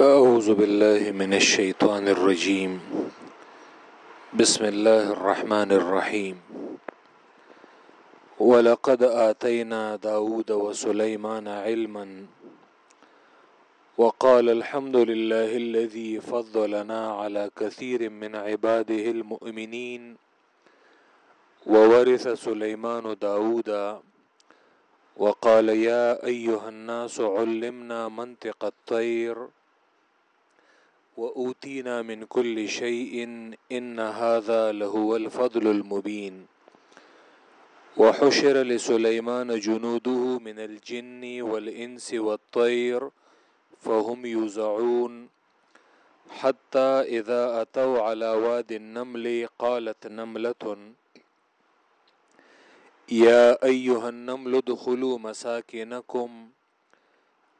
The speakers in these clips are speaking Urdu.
أعوذ بالله من الشيطان الرجيم. بسم الله الرحمن الرحيم. ولقد آتينا داود وسليمان علما. وقال الحمد لله الذي فضلنا على كثير من عباده المؤمنين. وورث سليمان داود. وقال يا أيها الناس علمنا منطق الطير. وأوتينا من كل شيء إن هذا لهو الفضل المبين وحشر لسليمان جنوده من الجن والإنس والطير فهم يوزعون حتى إذا أتوا على واد النمل قالت نملة، يا أيها النمل ادخلوا مساكنكم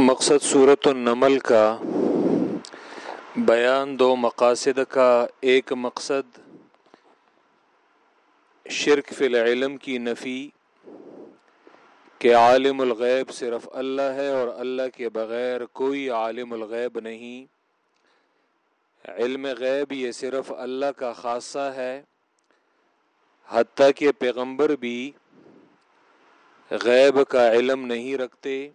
مقصد صورت النمل کا بیان دو مقاصد کا۔ ایک مقصد شرک فی العلم کی نفی، کہ عالم الغیب صرف اللہ ہے اور اللہ کے بغیر کوئی عالم الغیب نہیں۔ علم غیب یہ صرف اللہ کا خاصہ ہے، حتیٰ کہ پیغمبر بھی غیب کا علم نہیں رکھتے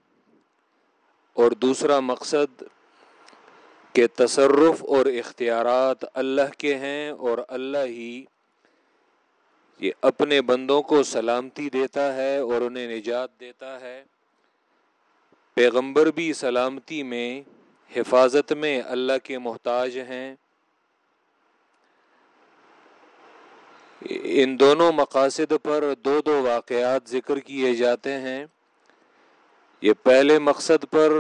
اور دوسرا مقصد کہ تصرف اور اختیارات اللہ کے ہیں اور اللہ ہی یہ اپنے بندوں کو سلامتی دیتا ہے اور انہیں نجات دیتا ہے۔ پیغمبر بھی سلامتی میں، حفاظت میں اللہ کے محتاج ہیں۔ ان دونوں مقاصد پر دو دو واقعات ذکر کیے جاتے ہیں۔ یہ پہلے مقصد پر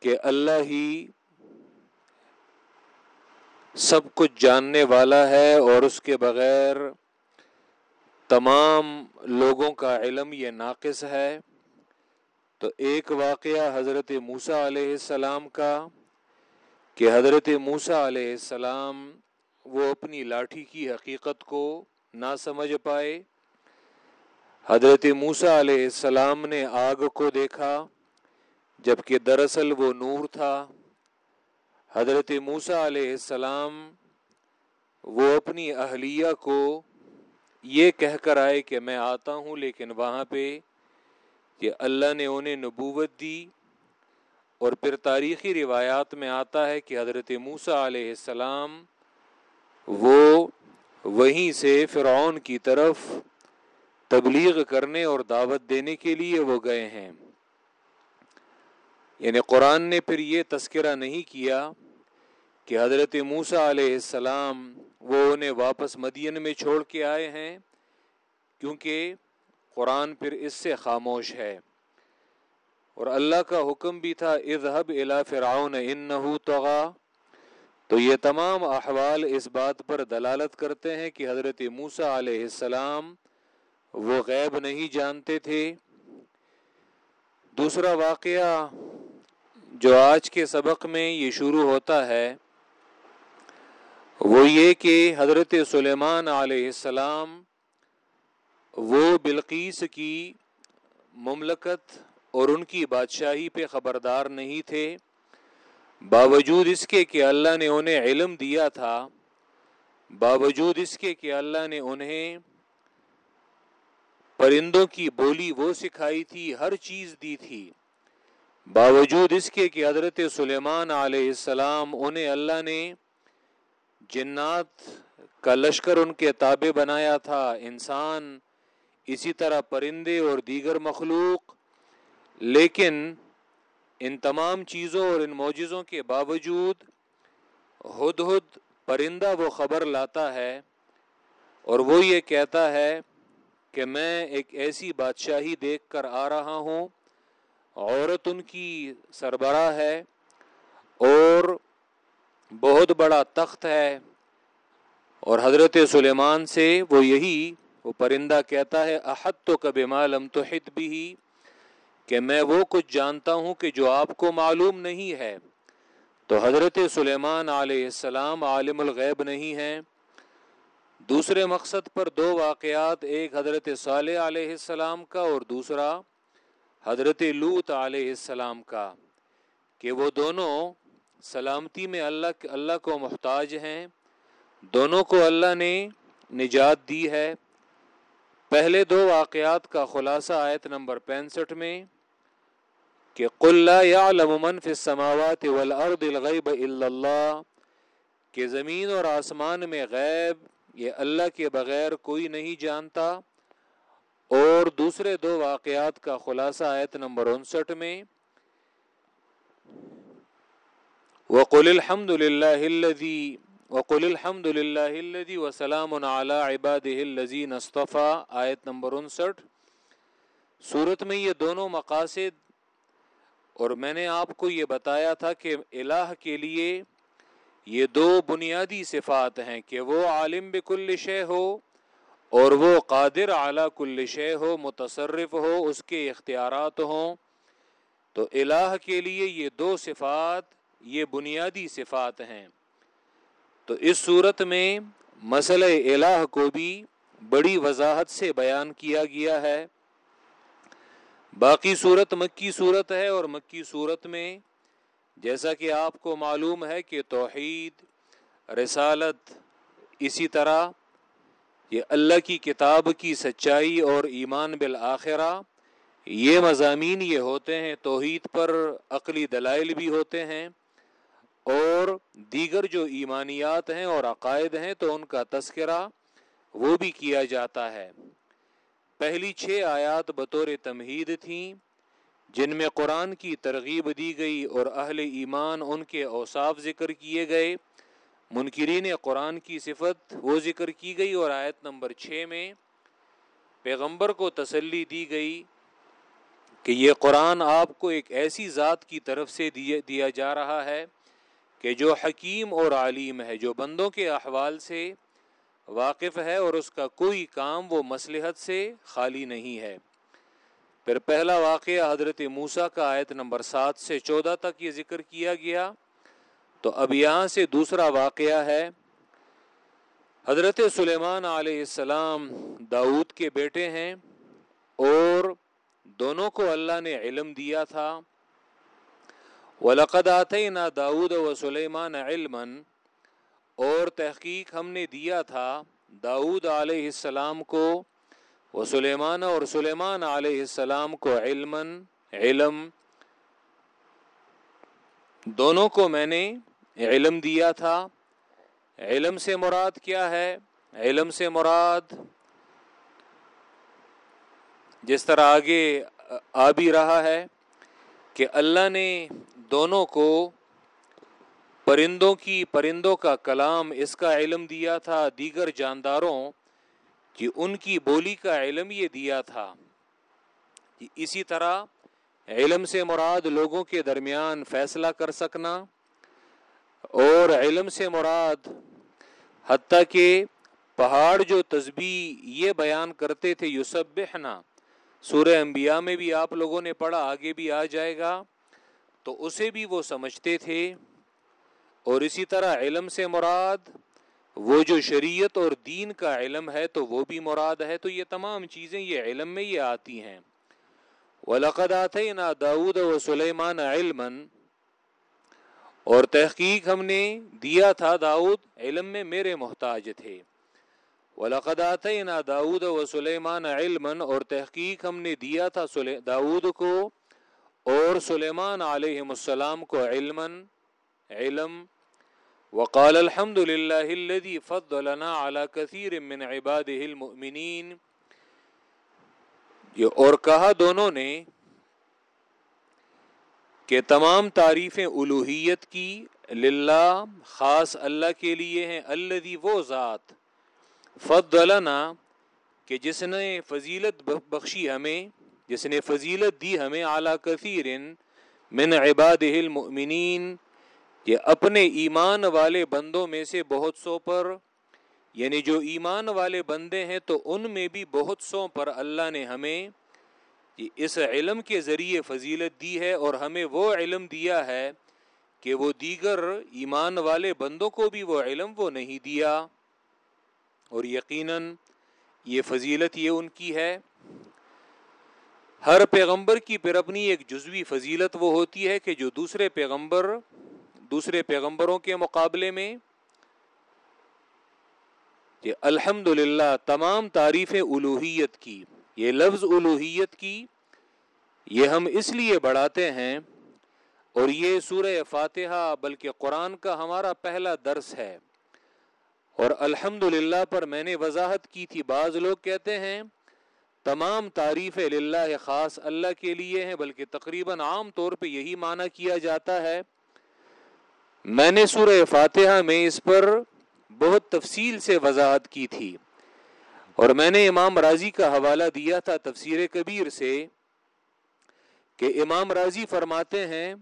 کہ اللہ ہی سب کچھ جاننے والا ہے اور اس کے بغیر تمام لوگوں کا علم یہ ناقص ہے۔ تو ایک واقعہ حضرت موسیٰ علیہ السلام کا کہ حضرت موسیٰ علیہ السلام وہ اپنی لاٹھی کی حقیقت کو نہ سمجھ پائے۔ حضرت موسیٰ علیہ السلام نے آگ کو دیکھا، جبکہ دراصل وہ نور تھا۔ حضرت موسیٰ علیہ السلام وہ اپنی اہلیہ کو یہ کہہ کر آئے کہ میں آتا ہوں، لیکن وہاں پہ کہ اللہ نے انہیں نبوت دی۔ اور پھر تاریخی روایات میں آتا ہے کہ حضرت موسیٰ علیہ السلام وہ وہیں سے فرعون کی طرف تبلیغ کرنے اور دعوت دینے کے لیے وہ گئے ہیں۔ یعنی قرآن نے پھر یہ تذکرہ نہیں کیا کہ حضرت موسیٰ علیہ السلام وہ انہیں واپس مدین میں چھوڑ کے آئے ہیں، کیونکہ قرآن پھر اس سے خاموش ہے۔ اور اللہ کا حکم بھی تھا، اذهب الى فرعون انه طغى تو یہ تمام احوال اس بات پر دلالت کرتے ہیں کہ حضرت موسیٰ علیہ السلام وہ غیب نہیں جانتے تھے۔ دوسرا واقعہ جو آج کے سبق میں یہ شروع ہوتا ہے وہ یہ کہ حضرت سلیمان علیہ السلام وہ بلقیس کی مملکت اور ان کی بادشاہی پہ خبردار نہیں تھے۔ باوجود اس کے کہ اللہ نے انہیں علم دیا تھا، باوجود اس کے کہ اللہ نے انہیں پرندوں کی بولی وہ سکھائی تھی، ہر چیز دی تھی، باوجود اس کے کہ حضرت سلیمان علیہ السلام انہیں اللہ نے جنات کا لشکر ان کے تابع بنایا تھا، انسان اسی طرح پرندے اور دیگر مخلوق، لیکن ان تمام چیزوں اور ان معجزوں کے باوجود ہد ہد پرندہ وہ خبر لاتا ہے اور وہ یہ کہتا ہے کہ میں ایک ایسی بادشاہی دیکھ کر آ رہا ہوں، عورت ان کی سربراہ ہے اور بہت بڑا تخت ہے اور حضرت سلیمان سے وہ یہی وہ پرندہ کہتا ہے احد تو کب معلوم تو حت بھی کہ میں وہ کچھ جانتا ہوں کہ جو آپ کو معلوم نہیں ہے۔ تو حضرت سلیمان علیہ السلام عالم الغیب نہیں ہیں۔ دوسرے مقصد پر دو واقعات، ایک حضرت صالح علیہ السلام کا اور دوسرا حضرت لوت علیہ السلام کا، کہ وہ دونوں سلامتی میں اللہ اللہ کو محتاج ہیں۔ دونوں کو اللہ نے نجات دی ہے۔ پہلے دو واقعات کا خلاصہ آیت نمبر پینسٹھ میں کہ قل لا يعلم من في السماوات والارض الغیب الا اللہ، کہ زمین اور آسمان میں غیب، یہ اللہ کے بغیر کوئی نہیں جانتا۔ اور دوسرے دو واقعات کا خلاصہ آیت نمبر انسٹھ میں، وقل الحمد للہ الذي وقل الحمد للہ الذي وسلام على عباده الذين اصطفى آیت نمبر انسٹھ۔ صورت میں یہ دونوں مقاصد اور میں نے آپ کو یہ بتایا تھا کہ الہ کے لیے یہ دو بنیادی صفات ہیں کہ وہ عالم بکل شے ہو اور وہ قادر اعلیٰ کل شے ہو، متصرف ہو، اس کے اختیارات ہوں۔ تو الہ کے لیے یہ دو صفات، یہ بنیادی صفات ہیں۔ تو اس صورت میں مسئلہ الہ کو بھی بڑی وضاحت سے بیان کیا گیا ہے۔ باقی صورت مکی صورت ہے اور مکی صورت میں جیسا کہ آپ کو معلوم ہے کہ توحید، رسالت، اسی طرح یہ اللہ کی کتاب کی سچائی اور ایمان بالآخرہ، یہ مضامین یہ ہوتے ہیں، توحید پر عقلی دلائل بھی ہوتے ہیں اور دیگر جو ایمانیات ہیں اور عقائد ہیں تو ان کا تذکرہ وہ بھی کیا جاتا ہے۔ پہلی چھ آیات بطور تمہید تھیں، جن میں قرآن کی ترغیب دی گئی اور اہل ایمان ان کے اوصاف ذکر کیے گئے۔ منکرین قرآن کی صفت وہ ذکر کی گئی اور آیت نمبر چھ میں پیغمبر کو تسلی دی گئی کہ یہ قرآن آپ کو ایک ایسی ذات کی طرف سے دیا جا رہا ہے کہ جو حکیم اور عالیم ہے، جو بندوں کے احوال سے واقف ہے اور اس کا کوئی کام وہ مسلحت سے خالی نہیں ہے۔ پھر پہلا واقعہ حضرت موسا کا آیت نمبر سات سے چودہ تک یہ ذکر کیا گیا۔ تو اب یہاں سے دوسرا واقعہ ہے۔ حضرت سلیمان علیہ السلام داود کے بیٹے ہیں اور دونوں کو اللہ نے علم دیا تھا۔ وَلَقَدْ آتَيْنَا دَاوُدَ وَسُلَيْمَانَ عِلْمًا اور تحقیق ہم نے دیا تھا داود علیہ السلام کو وہ سلیمان اور سلیمان علیہ السلام کو علم علم۔ دونوں کو میں نے علم دیا تھا۔ علم سے مراد کیا ہے؟ علم سے مراد جس طرح آگے آ بھی رہا ہے کہ اللہ نے دونوں کو پرندوں کی، پرندوں کا کلام اس کا علم دیا تھا دیگر جانداروں، کہ ان کی بولی کا علم یہ دیا تھا۔ کہ اسی طرح علم سے مراد لوگوں کے درمیان فیصلہ کر سکنا، اور علم سے مراد حتیٰ کہ پہاڑ جو تسبیح یہ بیان کرتے تھے یوسبحنا سورہ انبیاء میں بھی آپ لوگوں نے پڑھا، آگے بھی آ جائے گا، تو اسے بھی وہ سمجھتے تھے۔ اور اسی طرح علم سے مراد وہ جو شریعت اور دین کا علم ہے تو وہ بھی مراد ہے تو یہ تمام چیزیں یہ علم میں یہ آتی ہیں۔ وَلَقَدْ آتَيْنَا دَاوُدَ وَسُلَيْمَانَ عِلْمًا۔ اور تحقیق ہم نے دیا تھا داؤد علم میں میرے محتاج تھے۔ وَلَقَدْ آتَيْنَا دَاوُدَ وَسُلَيْمَانَ عِلْمًا۔ اور تحقیق ہم نے دیا تھا داود کو اور سلیمان علیہ السلام کو علمًا۔ علم، وقال الحمد لله الذي فضلنا على كثير من عباده المؤمنين۔ یہ اور کہا دونوں نے کہ تمام تعریفیں الوحیت کی للہ، خاص اللہ کے لیے ہیں الذي وہ ذات فضلنا، کہ جس نے فضیلت بخشی ہمیں، جس نے فضیلت دی ہمیں اعلیٰ کثیر من عباد المؤمنین۔ کہ اپنے ایمان والے بندوں میں سے بہت سو پر یعنی جو ایمان والے بندے ہیں تو ان میں بھی بہت سو پر اللہ نے ہمیں اس علم کے ذریعے فضیلت دی ہے اور ہمیں وہ علم دیا ہے کہ وہ دیگر ایمان والے بندوں کو بھی وہ علم وہ نہیں دیا۔ اور یقیناً یہ فضیلت یہ ان کی ہے۔ ہر پیغمبر کی پھر اپنی ایک جزوی فضیلت وہ ہوتی ہے کہ جو دوسرے پیغمبر دوسرے پیغمبروں کے مقابلے میں کہ الحمد تمام تعریف الوحیت کی، یہ لفظ الوحیت کی، یہ ہم اس لیے بڑھاتے ہیں اور یہ سورہ فاتحہ بلکہ قرآن کا ہمارا پہلا درس ہے۔ اور الحمد پر میں نے وضاحت کی تھی، بعض لوگ کہتے ہیں تمام تعریف للہ خاص اللہ کے لیے ہیں، بلکہ تقریباً عام طور پہ یہی معنی کیا جاتا ہے۔ میں نے سورہ فاتحہ میں اس پر بہت تفصیل سے وضاحت کی تھی اور میں نے امام راضی کا حوالہ دیا تھا تفسیر کبیر سے کہ امام راضی فرماتے ہیں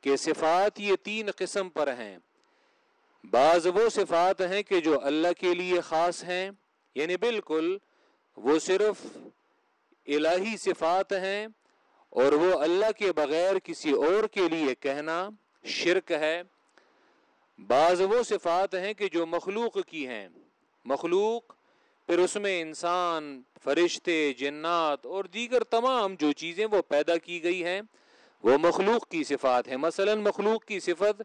کہ صفات یہ تین قسم پر ہیں۔ بعض وہ صفات ہیں کہ جو اللہ کے لیے خاص ہیں یعنی بالکل وہ صرف الہی صفات ہیں اور وہ اللہ کے بغیر کسی اور کے لیے کہنا شرک ہے۔ بعض وہ صفات ہیں کہ جو مخلوق کی ہیں۔ مخلوق، پھر اس میں انسان، فرشتے، جنات اور دیگر تمام جو چیزیں وہ پیدا کی گئی ہیں، وہ مخلوق کی صفات ہیں۔ مثلا مخلوق کی صفت،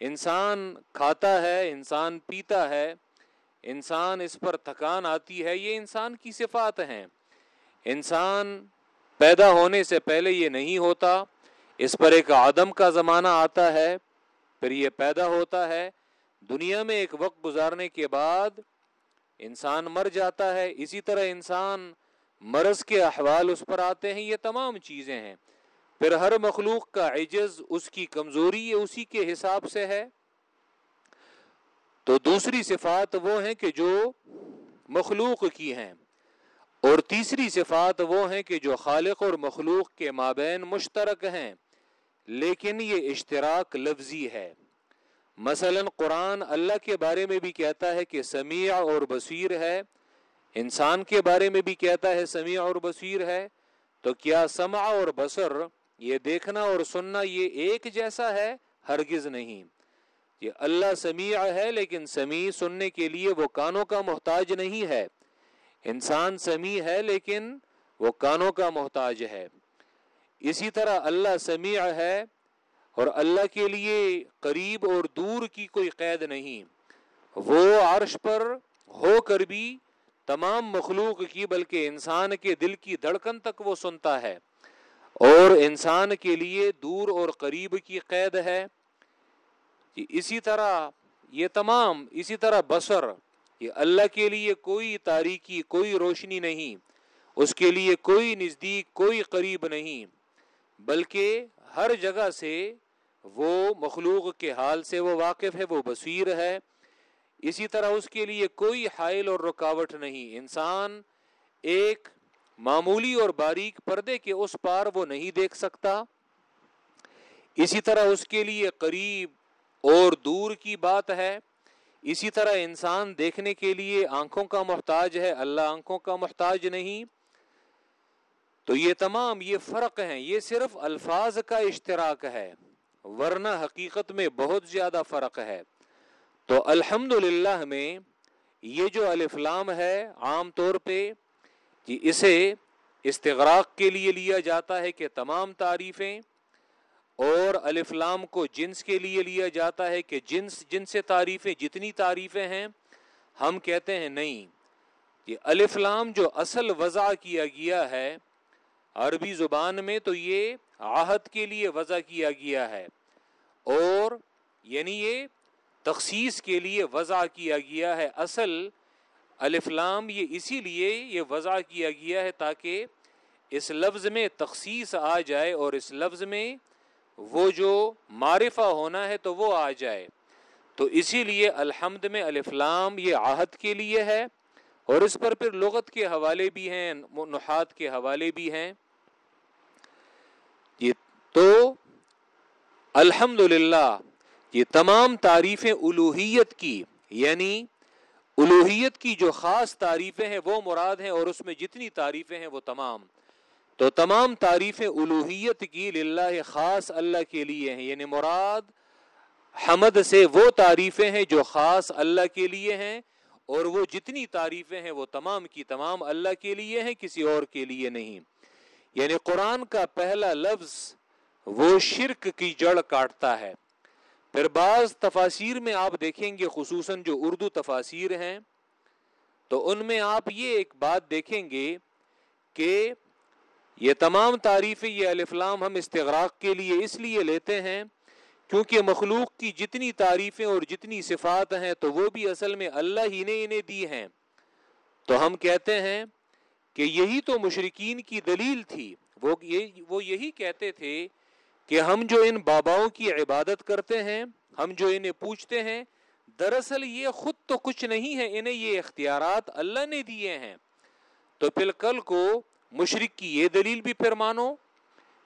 انسان کھاتا ہے، انسان پیتا ہے، انسان اس پر تھکان آتی ہے، یہ انسان کی صفات ہیں۔ انسان پیدا ہونے سے پہلے یہ نہیں ہوتا، اس پر ایک آدم کا زمانہ آتا ہے پھر یہ پیدا ہوتا ہے۔ دنیا میں ایک وقت گزارنے کے بعد انسان مر جاتا ہے۔ اسی طرح انسان مرض کے احوال اس پر آتے ہیں۔ یہ تمام چیزیں ہیں۔ پھر ہر مخلوق کا عجز اس کی کمزوری اسی کے حساب سے ہے۔ تو دوسری صفات وہ ہیں کہ جو مخلوق کی ہیں۔ اور تیسری صفات وہ ہیں کہ جو خالق اور مخلوق کے مابین مشترک ہیں۔ لیکن یہ اشتراک لفظی ہے۔ مثلا قرآن اللہ کے بارے میں بھی کہتا ہے کہ سمیع اور بصیر ہے۔ انسان کے بارے میں بھی کہتا ہے سمیع اور بصیر ہے۔ تو کیا سمع اور بصر، یہ دیکھنا اور سننا یہ ایک جیسا ہے؟ ہرگز نہیں۔ یہ اللہ سمیع ہے، لیکن سمیع سننے کے لیے وہ کانوں کا محتاج نہیں ہے۔ انسان سمیع ہے، لیکن وہ کانوں کا محتاج ہے۔ اسی طرح اللہ سمیع ہے اور اللہ کے لیے قریب اور دور کی کوئی قید نہیں۔ وہ عرش پر ہو کر بھی تمام مخلوق کی، بلکہ انسان کے دل کی دھڑکن تک وہ سنتا ہے۔ اور انسان کے لیے دور اور قریب کی قید ہے۔ اسی طرح، یہ تمام، اسی طرح بسر یہ اللہ کے لیے کوئی تاریکی، کوئی روشنی نہیں۔ اس کے لیے کوئی نزدیک، کوئی قریب نہیں۔ بلکہ ہر جگہ سے وہ مخلوق کے حال سے وہ واقف ہے، وہ بصیر ہے۔ اسی طرح اس کے لیے کوئی حائل اور رکاوٹ نہیں۔ انسان ایک معمولی اور باریک پردے کے اس پار وہ نہیں دیکھ سکتا۔ اسی طرح اس کے لیے قریب اور دور کی بات ہے۔ اسی طرح انسان دیکھنے کے لیے آنکھوں کا محتاج ہے۔ اللہ آنکھوں کا محتاج نہیں۔ تو یہ تمام یہ فرق ہیں، یہ صرف الفاظ کا اشتراک ہے، ورنہ حقیقت میں بہت زیادہ فرق ہے۔ تو الحمد میں یہ جو الفلام ہے عام طور پہ کہ اسے استغراق کے لیے لیا جاتا ہے کہ تمام تعریفیں، اور الفلام کو جنس کے لیے لیا جاتا ہے کہ جنس، جن سے تعریفیں جتنی تعریفیں ہیں، ہم کہتے ہیں نہیں۔ یہ الفلام جو اصل وضع کیا گیا ہے عربی زبان میں تو یہ آہد کے لیے وضع کیا گیا ہے اور یعنی یہ تخصیص کے لیے وضع کیا گیا ہے۔ اصل الفلام یہ اسی لیے یہ وضع کیا گیا ہے تاکہ اس لفظ میں تخصیص آ جائے اور اس لفظ میں وہ جو معرفہ ہونا ہے تو وہ آ جائے۔ تو اسی لیے الحمد میں الفلام یہ آہد کے لیے ہے اور اس پر پھر لغت کے حوالے بھی ہیں، نحات کے حوالے بھی ہیں۔ تو الحمد یہ تمام تعریفیں الوحیت کی یعنی الوحیت کی جو خاص تعریفیں ہیں وہ مراد ہیں اور اس میں جتنی تعریفیں ہیں وہ تمام۔ تو تمام تعریفیں الوحیت کی للہ خاص اللہ کے لیے ہیں یعنی مراد حمد سے وہ تعریفیں ہیں جو خاص اللہ کے لیے ہیں اور وہ جتنی تعریفیں ہیں وہ تمام کی تمام اللہ کے لیے ہیں، کسی اور کے لیے نہیں۔ یعنی قرآن کا پہلا لفظ وہ شرک کی جڑ کاٹتا ہے۔ پھر بعض تفاصیر میں آپ دیکھیں گے، خصوصاً جو اردو تفاصیر ہیں، تو ان میں آپ یہ ایک بات دیکھیں گے کہ یہ تمام تعریفیں، یہ الفلام ہم استغراق کے لیے اس لیے لیتے ہیں کیونکہ مخلوق کی جتنی تعریفیں اور جتنی صفات ہیں تو وہ بھی اصل میں اللہ ہی نے انہیں دی ہیں۔ تو ہم کہتے ہیں کہ یہی تو مشرقین کی دلیل تھی۔ وہ وہ یہی کہتے تھے کہ ہم جو ان باباؤں کی عبادت کرتے ہیں، ہم جو انہیں پوچھتے ہیں، دراصل یہ خود تو کچھ نہیں ہے، انہیں یہ اختیارات اللہ نے دیے ہیں۔ تو پھر کل کو مشرق کی یہ دلیل بھی پھر مانو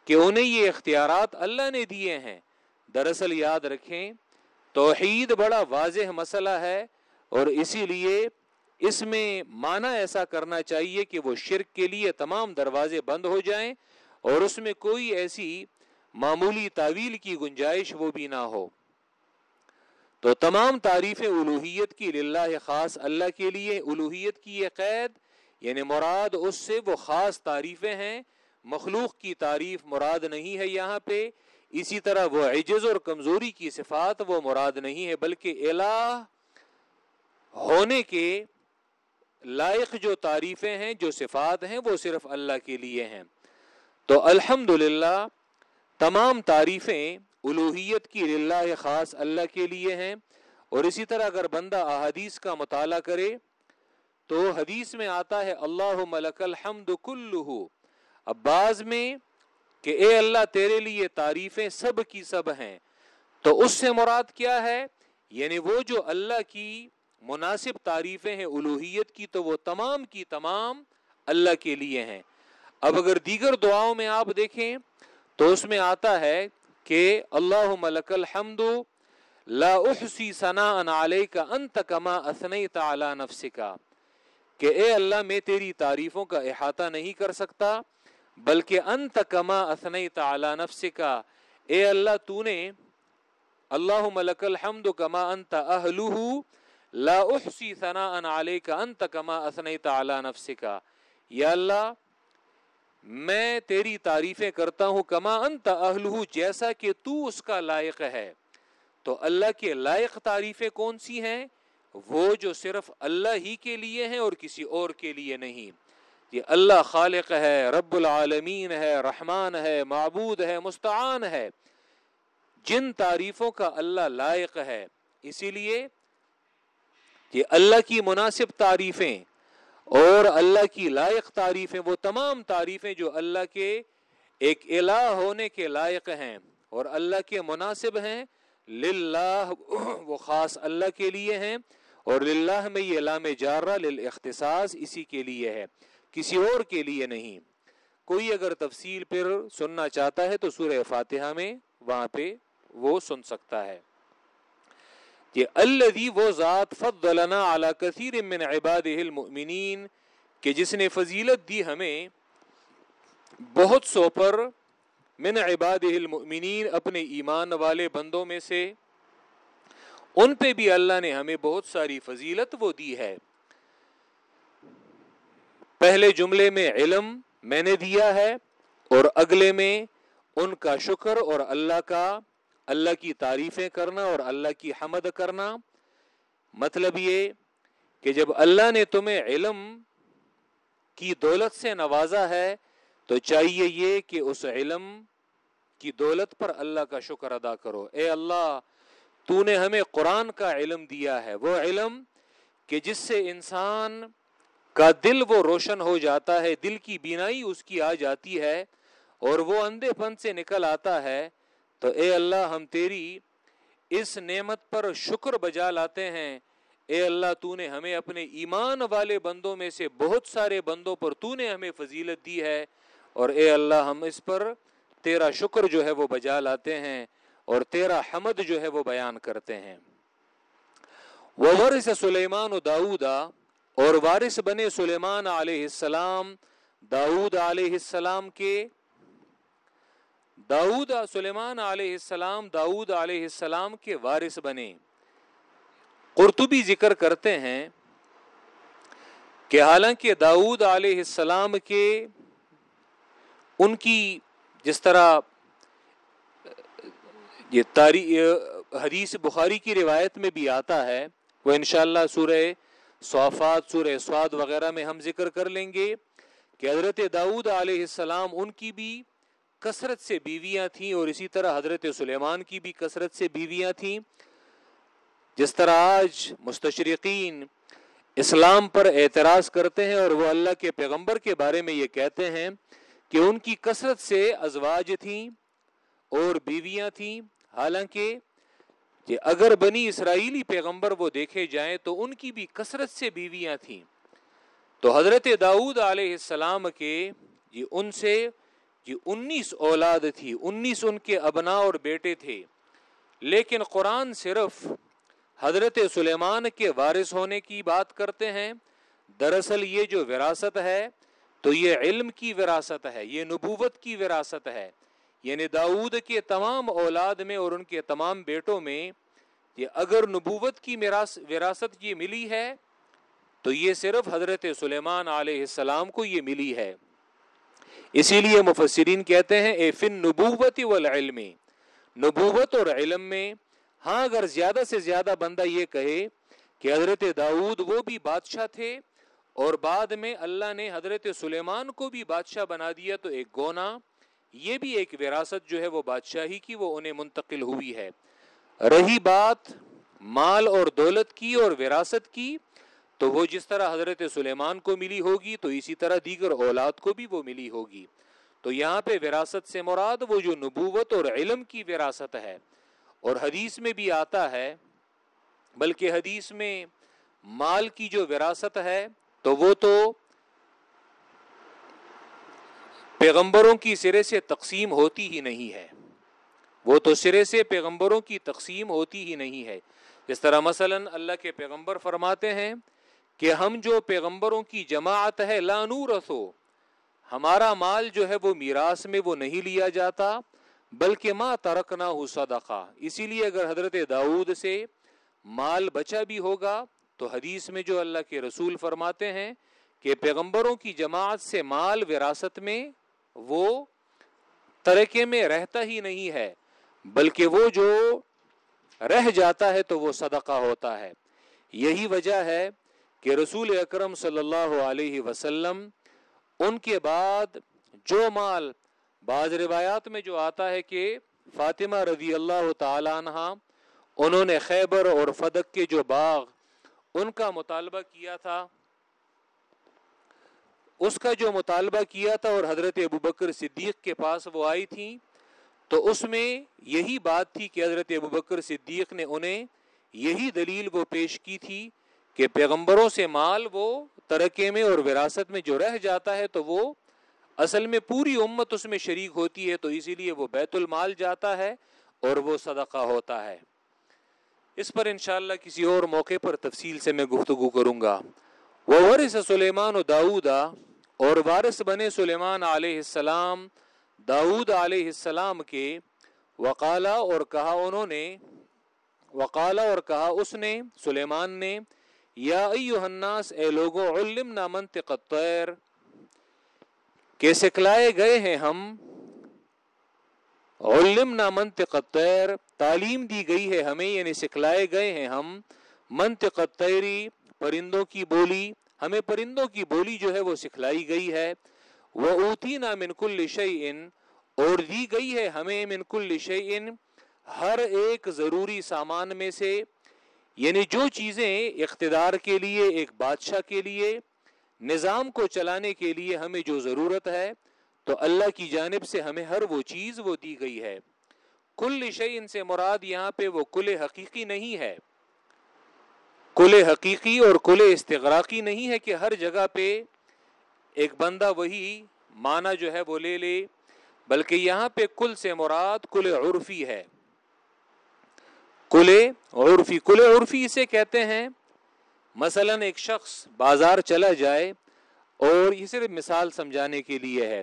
کہ انہیں یہ اختیارات اللہ نے دیے ہیں۔ دراصل یاد رکھیں، توحید بڑا واضح مسئلہ ہے اور اسی لیے اس میں مانا ایسا کرنا چاہیے کہ وہ شرک کے لیے تمام دروازے بند ہو جائیں اور اس میں کوئی ایسی معمولی تعویل کی گنجائش وہ بھی نہ ہو۔ تو تمام تعریف الوحیت کی للہ خاص اللہ کے لیے الوحیت کی یہ قید یعنی مراد اس سے وہ خاص تعریفیں ہیں۔ مخلوق کی تعریف مراد نہیں ہے یہاں پہ، اسی طرح وہ عجز اور کمزوری کی صفات وہ مراد نہیں ہے، بلکہ الہ ہونے کے لائق جو تعریفیں ہیں، جو صفات ہیں، وہ صرف اللہ کے لیے ہیں۔ تو الحمد تمام تعریفیں الوحیت کی للہ خاص اللہ کے لیے ہیں اور اسی طرح اگر بندہ احادیث کا مطالعہ کرے تو حدیث میں آتا ہے اللہ ملک الحمد کلو بعض میں کہ اے اللہ تیرے لیے تعریفیں سب کی سب ہیں، تو اس سے مراد کیا ہے؟ یعنی وہ جو اللہ کی مناسب تعریفیں ہیں الوحیت کی، تو وہ تمام کی تمام اللہ کے لیے ہیں۔ اب اگر دیگر دعاؤں میں آپ دیکھیں تو اس میں آتا ہے کہ اللہ ملک الحمد لا احسی ثنا کا انت کما اثنیت علی نفسکا کہ اے اللہ، میں تیری تعریفوں کا احاطہ نہیں کر سکتا، بلکہ انت کما اثنی تعالی نفس کا اے اللہ، تو نے اللہ ملک الحمد کما انت اہلوہ لا احسی ثنا ثناء علیک انت کما اثنی تعالی نفس کا یا اللہ میں تیری تعریفیں کرتا ہوں، کما انت اہلوہ جیسا کہ تو اس کا لائق ہے۔ تو اللہ کے لائق تعریفیں کون سی ہیں؟ وہ جو صرف اللہ ہی کے لیے ہیں اور کسی اور کے لیے نہیں۔ یہ اللہ خالق ہے، رب العالمین ہے، رحمان ہے، معبود ہے، مستعان ہے۔ جن تعریفوں کا اللہ لائق ہے۔ اسی لیے یہ اللہ کی مناسب تعریفیں اور اللہ کی لائق تعریفیں، وہ تمام تعریفیں جو اللہ کے ایک الہ ہونے کے لائق ہیں اور اللہ کے مناسب ہیں، للہ وہ خاص اللہ کے لیے ہیں اور للہ میں یہ لام جارہ، للاختصاص اسی کے لیے ہے، کسی اور کے لیے نہیں۔ کوئی اگر تفصیل پھر سننا چاہتا ہے تو سورہ فاتحہ میں وہاں پہ وہ سن سکتا ہے۔ کہ اللہ وہ ذات فضلنا علی کثیر من عباده المؤمنین، کہ جس نے فضیلت دی ہمیں، بہت سو پر من عباده المؤمنین، اپنے ایمان والے بندوں میں سے، ان پہ بھی اللہ نے ہمیں بہت ساری فضیلت وہ دی ہے۔ پہلے جملے میں علم میں نے دیا ہے اور اگلے میں ان کا شکر اور اللہ کا اللہ کی تعریفیں کرنا اور اللہ کی حمد کرنا۔ مطلب یہ کہ جب اللہ نے تمہیں علم کی دولت سے نوازا ہے، تو چاہیے یہ کہ اس علم کی دولت پر اللہ کا شکر ادا کرو۔ اے اللہ، تو نے ہمیں قرآن کا علم دیا ہے۔ وہ علم کہ جس سے انسان کا دل وہ روشن ہو جاتا ہے، دل کی بینائی اس کی آ جاتی ہے اور وہ اندھے پن سے نکل آتا ہے۔ تو اے اللہ، ہم تیری اس نعمت پر شکر بجا لاتے ہیں۔ اے اللہ، تو نے ہمیں اپنے ایمان والے بندوں میں سے بہت سارے بندوں پر تو نے ہمیں فضیلت دی ہے۔ اور اے اللہ، ہم اس پر تیرا شکر جو ہے وہ بجا لاتے ہیں اور تیرا حمد جو ہے وہ بیان کرتے ہیں۔ وہ سلیمان و داودا اور وارث بنے سلیمان علیہ السلام داود علیہ السلام کے داود سلیمان علیہ السلام داود علیہ السلام کے وارث بنے۔ قرطبی ذکر کرتے ہیں کہ حالانکہ داود علیہ السلام کے ان کی جس طرح، یہ تاریخ حدیث بخاری کی روایت میں بھی آتا ہے، وہ انشاءاللہ سورہ صوفات سورہ سواد وغیرہ میں ہم ذکر کر لیں گے کہ حضرت داود علیہ السلام ان کی بھی کثرت سے بیویاں تھیں اور اسی طرح حضرت سلیمان کی بھی کثرت سے بیویاں تھیں۔ جس طرح آج مستشرقین اسلام پر اعتراض کرتے ہیں اور وہ اللہ کے پیغمبر کے بارے میں یہ کہتے ہیں کہ ان کی کثرت سے ازواج تھیں اور بیویاں تھیں۔ حالانکہ کہ اگر بنی اسرائیلی پیغمبر وہ دیکھے جائیں تو ان کی بھی کثرت سے بیویاں تھیں۔ تو حضرت داؤد علیہ السلام کے یہ ان سے یہ انیس اولاد تھی، انیس ان کے ابنا اور بیٹے تھے۔ لیکن قرآن صرف حضرت سلیمان کے وارث ہونے کی بات کرتے ہیں۔ دراصل یہ جو وراثت ہے، تو یہ علم کی وراثت ہے، یہ نبوت کی وراثت ہے۔ یعنی داود کے تمام اولاد میں اور ان کے تمام بیٹوں میں یہ اگر نبوت کی وراثت یہ ملی ہے، تو یہ صرف حضرت سلیمان علیہ السلام کو یہ ملی ہے۔ اسی لیے مفسرین کہتے ہیں، اے فن نبوت والعلم۔ نبوت اور علم میں ہاں اگر زیادہ سے زیادہ بندہ یہ کہے کہ حضرت داؤد وہ بھی بادشاہ تھے اور بعد میں اللہ نے حضرت سلیمان کو بھی بادشاہ بنا دیا تو ایک گونا، یہ بھی ایک وراثت جو ہے وہ بادشاہی کی، وہ انہیں منتقل ہوئی ہے۔ رہی بات مال اور دولت کی اور وراثت کی تو وہ جس طرح حضرت سلیمان کو ملی ہوگی، تو اسی طرح دیگر اولاد کو بھی وہ ملی ہوگی۔ تو یہاں پہ وراثت سے مراد وہ جو نبوت اور علم کی وراثت ہے۔ اور حدیث میں بھی آتا ہے، بلکہ حدیث میں مال کی جو وراثت ہے، تو وہ تو پیغمبروں کی سرے سے تقسیم ہوتی ہی نہیں ہے۔ وہ تو سرے سے پیغمبروں کی تقسیم ہوتی ہی نہیں ہے۔ جس طرح مثلا اللہ کے پیغمبر فرماتے ہیں کہ ہم جو پیغمبروں کی جماعت ہے لانو رسو ہمارا مال جو ہے وہ میراث میں وہ نہیں لیا جاتا، بلکہ ماں ترکنا ہو صدقہ۔ اسی لیے اگر حضرت داؤد سے مال بچا بھی ہوگا، تو حدیث میں جو اللہ کے رسول فرماتے ہیں کہ پیغمبروں کی جماعت سے مال وراثت میں وہ ترکے میں رہتا ہی نہیں ہے، بلکہ وہ جو رہ جاتا ہے تو وہ صدقہ ہوتا ہے۔ یہی وجہ ہے کہ رسول اکرم صلی اللہ علیہ وسلم ان کے بعد جو مال بعض روایات میں جو آتا ہے کہ فاطمہ رضی اللہ تعالی عنہ انہوں نے خیبر اور فدق کے جو باغ ان کا مطالبہ کیا تھا، اس کا جو مطالبہ کیا تھا اور حضرت ابو بکر صدیق کے پاس وہ آئی تھی تو اس میں یہی بات تھی کہ حضرت ابو بکر صدیق نے انہیں یہی دلیل وہ پیش کی تھی کہ پیغمبروں سے مال وہ ترکے میں اور وراثت میں جو رہ جاتا ہے تو وہ اصل میں پوری امت اس میں شریک ہوتی ہے، تو اسی لیے وہ بیت المال جاتا ہے اور وہ صدقہ ہوتا ہے۔ اس پر انشاءاللہ کسی اور موقع پر تفصیل سے میں گفتگو کروں گا۔ وہ ورث سلیمان و داودا اور وارث بنے سلیمان علیہ السلام داود علیہ السلام کے وقالا اور کہا انہوں نے، وقالا اور کہا اس نے، سلیمان نے یا ایوہ الناس، اے لوگو، علمنا منطق الطیر، کہ سکھلائے گئے ہیں ہم، علمنا منطق الطیر، تعلیم دی گئی ہے ہمیں یعنی سکھلائے گئے ہیں ہم، منطق الطیری، پرندوں کی بولی، ہمیں پرندوں کی بولی جو ہے وہ سکھلائی گئی ہے وہ اوتینا من کل شیئن اور دی گئی ہے ہمیں من کل ہر ایک ضروری سامان میں سے یعنی جو چیزیں اقتدار کے لیے، ایک بادشاہ کے لیے، نظام کو چلانے کے لیے ہمیں جو ضرورت ہے، تو اللہ کی جانب سے ہمیں ہر وہ چیز وہ دی گئی ہے۔ کل شعین سے مراد یہاں پہ وہ کل حقیقی نہیں ہے۔ کل حقیقی اور کل استغراقی نہیں ہے کہ ہر جگہ پہ ایک بندہ وہی معنی جو ہے وہ لے لے، بلکہ یہاں پہ کل سے مراد کل عرفی ہے۔ کل عرفی کل عرفی اسے کہتے ہیں، مثلا ایک شخص بازار چلا جائے اور یہ صرف مثال سمجھانے کے لیے ہے،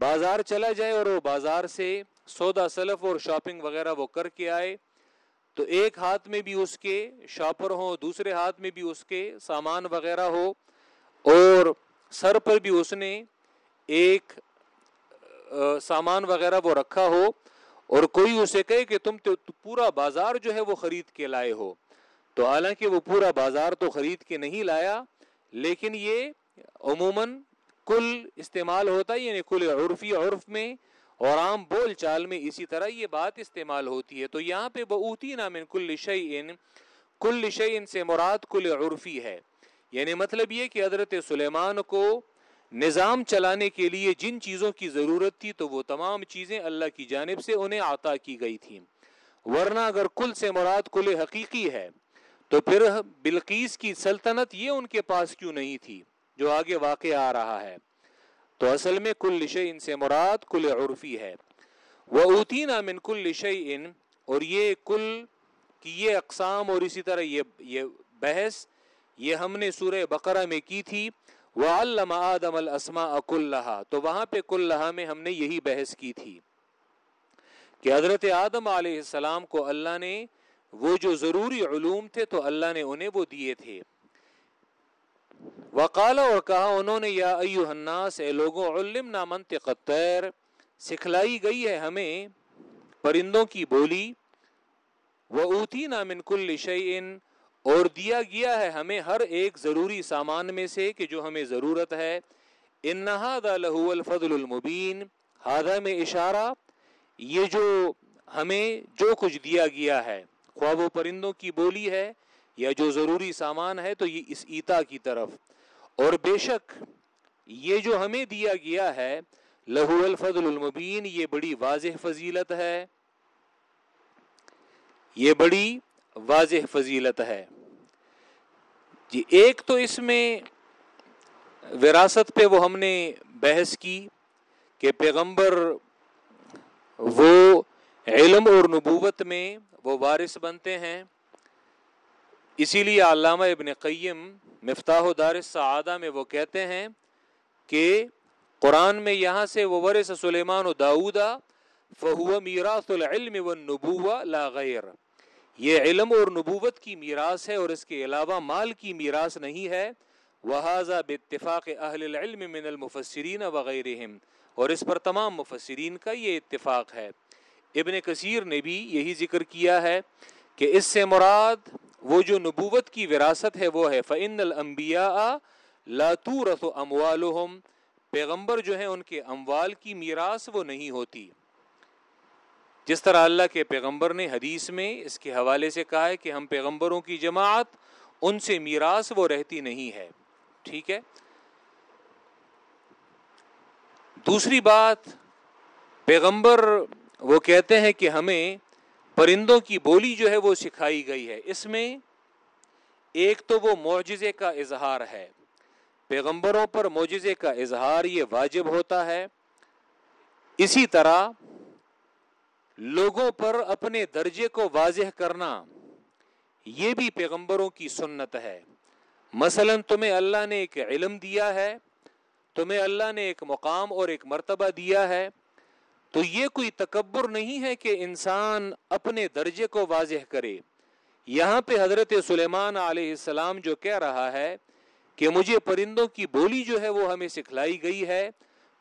بازار چلا جائے اور وہ بازار سے سودا، سلف اور شاپنگ وغیرہ وہ کر کے آئے، تو ایک ہاتھ میں بھی اس کے شاپر ہو دوسرے ہاتھ میں بھی اس کے سامان وغیرہ ہو، اور سر پر بھی اس نے ایک سامان وغیرہ وہ رکھا ہو اور کوئی اسے کہے کہ تم تو پورا بازار جو ہے وہ خرید کے لائے ہو۔ تو حالانکہ وہ پورا بازار تو خرید کے نہیں لایا، لیکن یہ عموماً کل استعمال ہوتا ہے یعنی کل عرفی عرف میں اور عام بول چال میں اسی طرح یہ بات استعمال ہوتی ہے۔ تو یہاں پہ بہتی نام کل شعین کل شعین سے مراد کل عرفی ہے۔ یعنی مطلب یہ کہ حضرت سلیمان کو نظام چلانے کے لیے جن چیزوں کی ضرورت تھی تو وہ تمام چیزیں اللہ کی جانب سے انہیں عطا کی گئی تھیں۔ ورنہ اگر کل سے مراد کل حقیقی ہے، تو پھر بلقیس کی سلطنت یہ ان کے پاس کیوں نہیں تھی جو آگے واقع آ رہا ہے؟ تو اصل میں کل ان سے مراد کل عرفی ہے۔ وہ اوتینا من کل ان اور یہ کل کی یہ اقسام اور اسی طرح یہ یہ بحث، یہ ہم نے سورہ بقرہ میں کی تھی۔ وہ علامہ آدم السما اکل تو وہاں پہ کل میں ہم نے یہی بحث کی تھی کہ حضرت آدم علیہ السلام کو اللہ نے وہ جو ضروری علوم تھے تو اللہ نے انہیں وہ دیے تھے۔ وقال اور کہا انہوں نے، یا ایو الناس، اے لوگوں علم منطق الطیر۔ سکھلائی گئی ہے ہمیں پرندوں کی بولی۔ وہ اوتی من کل شعین اور دیا گیا ہے ہمیں ہر ایک ضروری سامان میں سے کہ جو ہمیں ضرورت ہے۔ ان لہو الفضل المبین۔ ہادہ میں اشارہ، یہ جو ہمیں جو کچھ دیا گیا ہے، خواب و پرندوں کی بولی ہے یا جو ضروری سامان ہے تو یہ اس ایتا کی طرف۔ اور بے شک یہ جو ہمیں دیا گیا ہے لہو الفضل المبین، یہ بڑی واضح فضیلت ہے۔ یہ بڑی واضح فضیلت ہے۔ جی ایک تو اس میں وراثت پہ وہ ہم نے بحث کی کہ پیغمبر وہ علم اور نبوت میں وہ وارث بنتے ہیں۔ اسی لیے علامہ ابن قیم مفتاح و دار سعادہ میں وہ کہتے ہیں کہ قرآن میں یہاں سے وہ ورث سلیمان و داودا فہو میراث العلم و نبوا لا غیر۔ یہ علم اور نبوت کی میراث ہے اور اس کے علاوہ مال کی میراث نہیں ہے۔ وہذا باتفاق اہل العلم من المفسرین وغیرہ اور اس پر تمام مفسرین کا یہ اتفاق ہے۔ ابن کثیر نے بھی یہی ذکر کیا ہے کہ اس سے مراد وہ جو نبوت کی وراثت ہے وہ ہے۔ فعن المبیا لاتو رس و پیغمبر جو ہیں ان کے اموال کی میراث وہ نہیں ہوتی۔ جس طرح اللہ کے پیغمبر نے حدیث میں اس کے حوالے سے کہا ہے کہ ہم پیغمبروں کی جماعت، ان سے میراث وہ رہتی نہیں ہے۔ ٹھیک ہے؟ دوسری بات، پیغمبر وہ کہتے ہیں کہ ہمیں پرندوں کی بولی جو ہے وہ سکھائی گئی ہے۔ اس میں ایک تو وہ معجزے کا اظہار ہے۔ پیغمبروں پر معجزے کا اظہار یہ واجب ہوتا ہے۔ اسی طرح لوگوں پر اپنے درجے کو واضح کرنا یہ بھی پیغمبروں کی سنت ہے۔ مثلا تمہیں اللہ نے ایک علم دیا ہے، تمہیں اللہ نے ایک مقام اور ایک مرتبہ دیا ہے، تو یہ کوئی تکبر نہیں ہے کہ انسان اپنے درجے کو واضح کرے۔ یہاں پہ حضرت سلیمان علیہ السلام جو کہہ رہا ہے کہ مجھے پرندوں کی بولی جو ہے وہ ہمیں سکھلائی گئی ہے،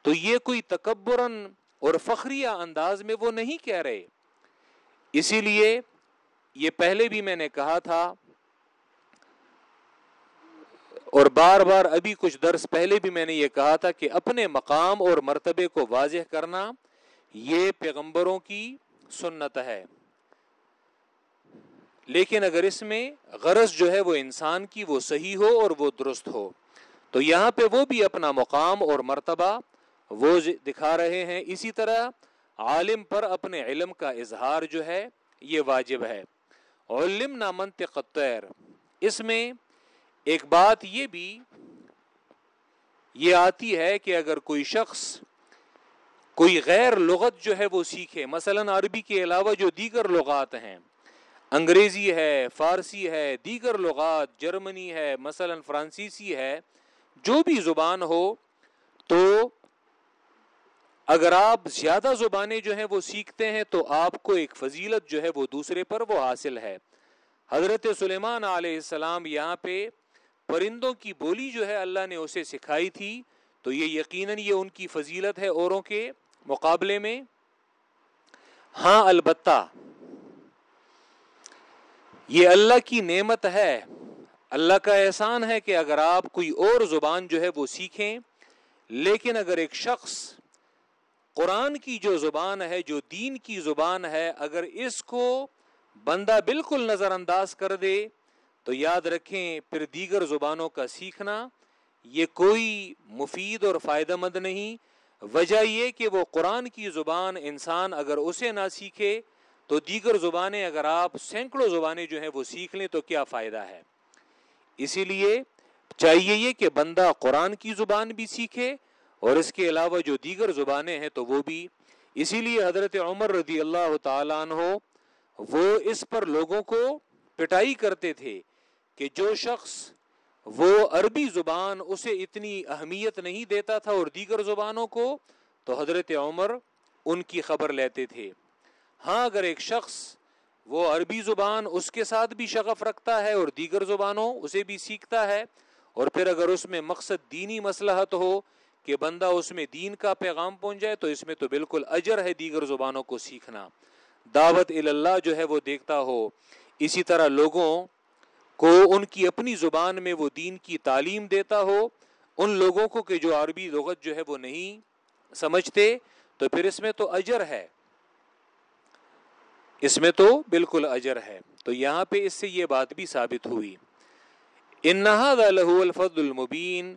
تو یہ کوئی تکبرن اور فخریہ انداز میں وہ نہیں کہہ رہے۔ اسی لیے یہ پہلے بھی میں نے کہا تھا اور بار بار ابھی کچھ درس پہلے بھی میں نے یہ کہا تھا کہ اپنے مقام اور مرتبے کو واضح کرنا یہ پیغمبروں کی سنت ہے۔ لیکن اگر اس میں غرض جو ہے وہ انسان کی وہ صحیح ہو اور وہ درست ہو، تو یہاں پہ وہ بھی اپنا مقام اور مرتبہ وہ دکھا رہے ہیں، اسی طرح عالم پر اپنے علم کا اظہار جو ہے، یہ واجب ہے۔ علم نہ منطق اس میں ایک بات یہ بھی، یہ آتی ہے کہ اگر کوئی شخص کوئی غیر لغت جو ہے وہ سیکھے، مثلا عربی کے علاوہ جو دیگر لغات ہیں، انگریزی ہے، فارسی ہے، دیگر لغات، جرمنی ہے، مثلا فرانسیسی ہے، جو بھی زبان ہو، تو اگر آپ زیادہ زبانیں جو ہیں وہ سیکھتے ہیں تو آپ کو ایک فضیلت جو ہے وہ دوسرے پر وہ حاصل ہے۔ حضرت سلیمان علیہ السلام یہاں پہ پرندوں کی بولی جو ہے اللہ نے اسے سکھائی تھی۔ تو یہ یقیناً یہ ان کی فضیلت ہے اوروں کے مقابلے میں۔ ہاں البتہ یہ اللہ کی نعمت ہے۔ اللہ کا احسان ہے کہ اگر آپ کوئی اور زبان جو ہے وہ سیکھیں، لیکن اگر ایک شخص قرآن کی جو زبان ہے، جو دین کی زبان ہے، اگر اس کو بندہ بالکل نظر انداز کر دے، تو یاد رکھیں پھر دیگر زبانوں کا سیکھنا یہ کوئی مفید اور فائدہ مند نہیں۔ وجہ یہ کہ وہ قرآن کی زبان انسان اگر اسے نہ سیکھے، تو دیگر زبانیں اگر آپ سینکڑوں زبانیں جو ہیں وہ سیکھ لیں تو کیا فائدہ ہے؟ اسی لیے چاہیے یہ کہ بندہ قرآن کی زبان بھی سیکھے اور اس کے علاوہ جو دیگر زبانیں ہیں تو وہ بھی اسی لیے حضرت عمر رضی اللہ تعالیٰ عنہ وہ اس پر لوگوں کو پٹائی کرتے تھے کہ جو شخص وہ عربی زبان اسے اتنی اہمیت نہیں دیتا تھا اور دیگر زبانوں کو، تو حضرت عمر ان کی خبر لیتے تھے۔ ہاں اگر ایک شخص وہ عربی زبان اس کے ساتھ بھی شغف رکھتا ہے اور دیگر زبانوں اسے بھی سیکھتا ہے، اور پھر اگر اس میں مقصد دینی مسلحت ہو کہ بندہ اس میں دین کا پیغام پہنچ جائے تو اس میں تو بالکل اجر ہے دیگر زبانوں کو سیکھنا۔ دعوت اللہ جو ہے وہ دیکھتا ہو۔ اسی طرح لوگوں کو ان کی اپنی زبان میں وہ دین کی تعلیم دیتا ہو۔ ان لوگوں کو کہ جو عربی لغت جو ہے وہ نہیں سمجھتے تو پھر اس میں تو اجر ہے۔ اس میں تو بالکل اجر ہے۔ تو یہاں پہ اس سے یہ بات بھی ثابت ہوئی۔ انہا لہو الفض المبین۔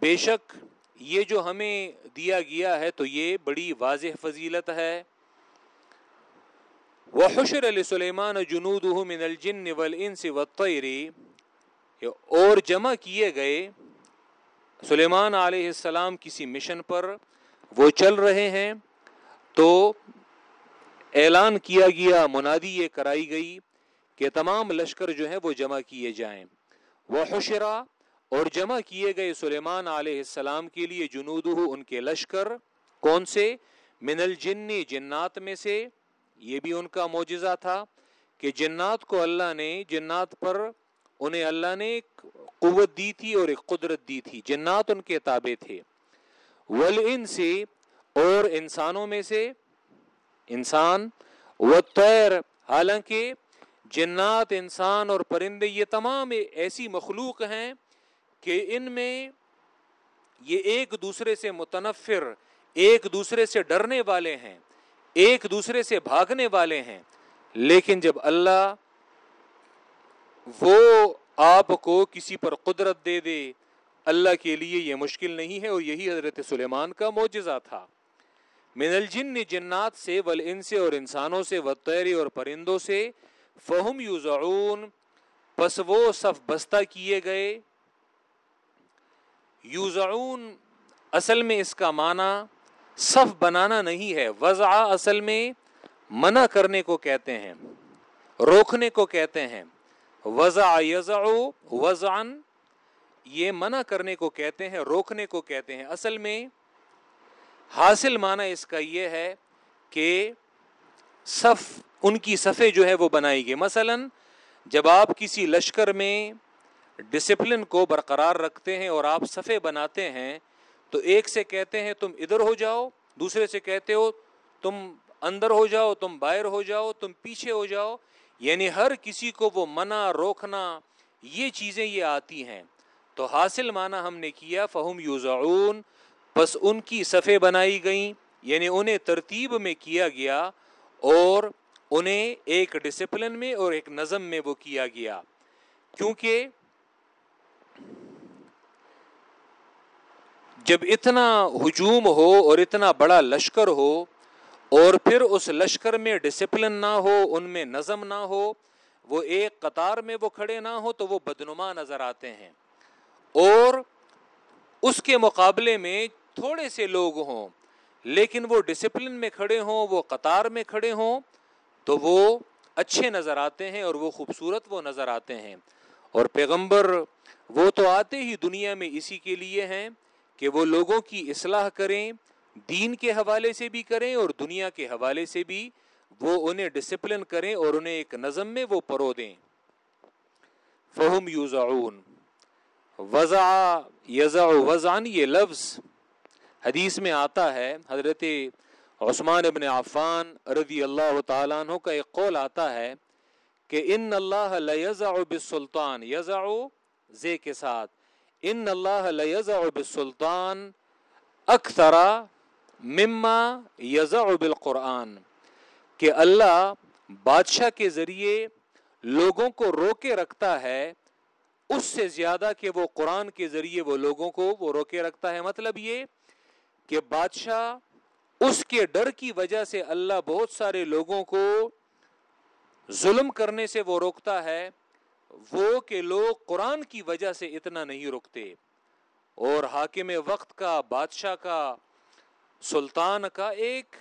بے شک یہ جو ہمیں دیا گیا ہے تو یہ بڑی واضح فضیلت ہے۔ وحشر علی سلیمان جنود من الجن والانس والطیر اور جمع کیے گئے سلیمان علیہ السلام کسی مشن پر وہ چل رہے ہیں تو اعلان کیا گیا، منادی یہ کرائی گئی کہ تمام لشکر جو ہیں وہ جمع کیے جائیں۔ وہ حشرا اور جمع کیے گئے سلیمان علیہ السلام کے لیے جنود ان کے لشکر، کون سے؟ من الجن جنات میں سے، یہ بھی ان کا معجزہ تھا کہ جنات کو اللہ نے، جنات پر انہیں اللہ نے ایک قوت دی تھی اور ایک قدرت دی تھی، جنات ان کے تابع تھے۔ ول سے اور انسانوں میں سے انسان و تیر حالانکہ جنات، انسان اور پرندے، یہ تمام ایسی مخلوق ہیں کہ ان میں یہ ایک دوسرے سے متنفر، ایک دوسرے سے ڈرنے والے ہیں، ایک دوسرے سے بھاگنے والے ہیں۔ لیکن جب اللہ وہ آپ کو کسی پر قدرت دے دے، اللہ کے لیے یہ مشکل نہیں ہے اور یہی حضرت سلیمان کا معجزہ تھا۔ من الجن جنات سے ول سے اور انسانوں سے وطیری اور پرندوں سے، فہم یوزعون، پس وہ صف بستہ کیے گئے۔ یوزعون، اصل میں اس کا معنی صف بنانا نہیں ہے، وضع اصل میں منع کرنے کو کہتے ہیں، روکنے کو کہتے ہیں۔ وضع یزع وضعن یہ منع کرنے کو کہتے ہیں، روکنے کو کہتے ہیں۔ اصل میں حاصل معنی اس کا یہ ہے کہ صف، ان کی صفے جو ہے وہ بنائی گئی۔ مثلا جب آپ کسی لشکر میں ڈسپلن کو برقرار رکھتے ہیں اور آپ صفے بناتے ہیں، تو ایک سے کہتے ہیں تم ادھر ہو جاؤ، دوسرے سے کہتے ہو تم اندر ہو جاؤ، تم باہر ہو جاؤ، تم پیچھے ہو جاؤ۔ یعنی ہر کسی کو وہ منع، روکنا، یہ چیزیں یہ آتی ہیں۔ تو حاصل معنی ہم نے کیا، فہم یوزعون بس ان کی صفے بنائی گئیں۔ یعنی انہیں ترتیب میں کیا گیا اور انہیں ایک ڈسپلن میں اور ایک نظم میں وہ کیا گیا۔ کیونکہ جب اتنا ہجوم ہو اور اتنا بڑا لشکر ہو اور پھر اس لشکر میں ڈسپلن نہ ہو، ان میں نظم نہ ہو، وہ ایک قطار میں وہ کھڑے نہ ہو تو وہ بدنما نظر آتے ہیں۔ اور اس کے مقابلے میں تھوڑے سے لوگ ہوں، لیکن وہ ڈسپلن میں کھڑے ہوں، وہ قطار میں کھڑے ہوں تو وہ اچھے نظر آتے ہیں اور وہ خوبصورت وہ نظر آتے ہیں۔ اور پیغمبر وہ تو آتے ہی دنیا میں اسی کے لیے ہیں کہ وہ لوگوں کی اصلاح کریں، دین کے حوالے سے بھی کریں اور دنیا کے حوالے سے بھی وہ انہیں ڈسپلن کریں اور انہیں ایک نظم میں وہ پرو دیں۔ فہم یوزعون۔ وضع یزع وضعن یہ لفظ حدیث میں آتا ہے۔ حضرت عثمان ابن عفان رضی اللہ تعالیٰ عنہ کا ایک قول آتا ہے کہ ان اللہ لیزع بالسلطان یزع زے کے ساتھ۔ ان اللہ لیزع بالسلطان اکثر مما یزع بالقرآن، کہ اللہ بادشاہ کے ذریعے لوگوں کو روکے رکھتا ہے، اس سے زیادہ کہ وہ قرآن کے ذریعے وہ لوگوں کو وہ روکے رکھتا ہے۔ مطلب یہ کہ بادشاہ اس کے ڈر کی وجہ سے اللہ بہت سارے لوگوں کو ظلم کرنے سے وہ روکتا ہے۔ وہ کہ لوگ قرآن کی وجہ سے اتنا نہیں رکتے اور حاکم وقت کا، بادشاہ کا، سلطان کا ایک،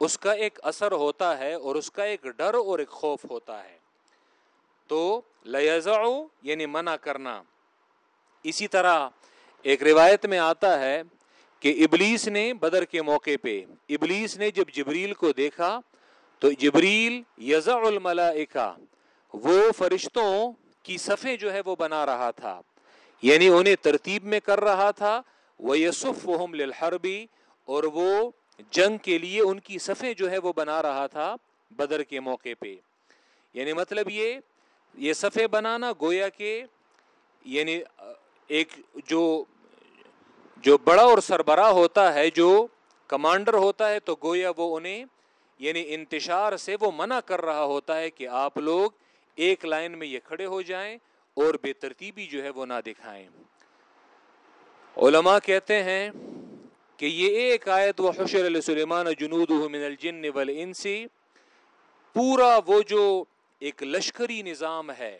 اس کا ایک اثر ہوتا ہے اور اس کا ایک ڈر اور ایک خوف ہوتا ہے۔ تو لزا یعنی منع کرنا۔ اسی طرح ایک روایت میں آتا ہے کہ ابلیس نے بدر کے موقع پہ، ابلیس نے جب جبریل کو دیکھا تو جبریل یزا الملائکہ، وہ فرشتوں کی صفے جو ہے وہ بنا رہا تھا۔ یعنی انہیں ترتیب میں کر رہا تھا۔ وہ یسف للحربی اور وہ جنگ کے لیے ان کی صفے جو ہے وہ بنا رہا تھا بدر کے موقع پہ۔ یعنی مطلب یہ یہ صفے بنانا گویا کے یعنی ایک جو جو بڑا اور سربراہ ہوتا ہے، جو کمانڈر ہوتا ہے، تو گویا وہ انہیں یعنی انتشار سے وہ منع کر رہا ہوتا ہے کہ آپ لوگ ایک لائن میں یہ کھڑے ہو جائیں اور بے ترتیبی جو ہے وہ نہ دکھائیں۔ علماء کہتے ہیں کہ یہ ایک آیت وہ حشر علیہ سلیمان جنود من الجن والانسی پورا وہ جو ایک لشکری نظام ہے،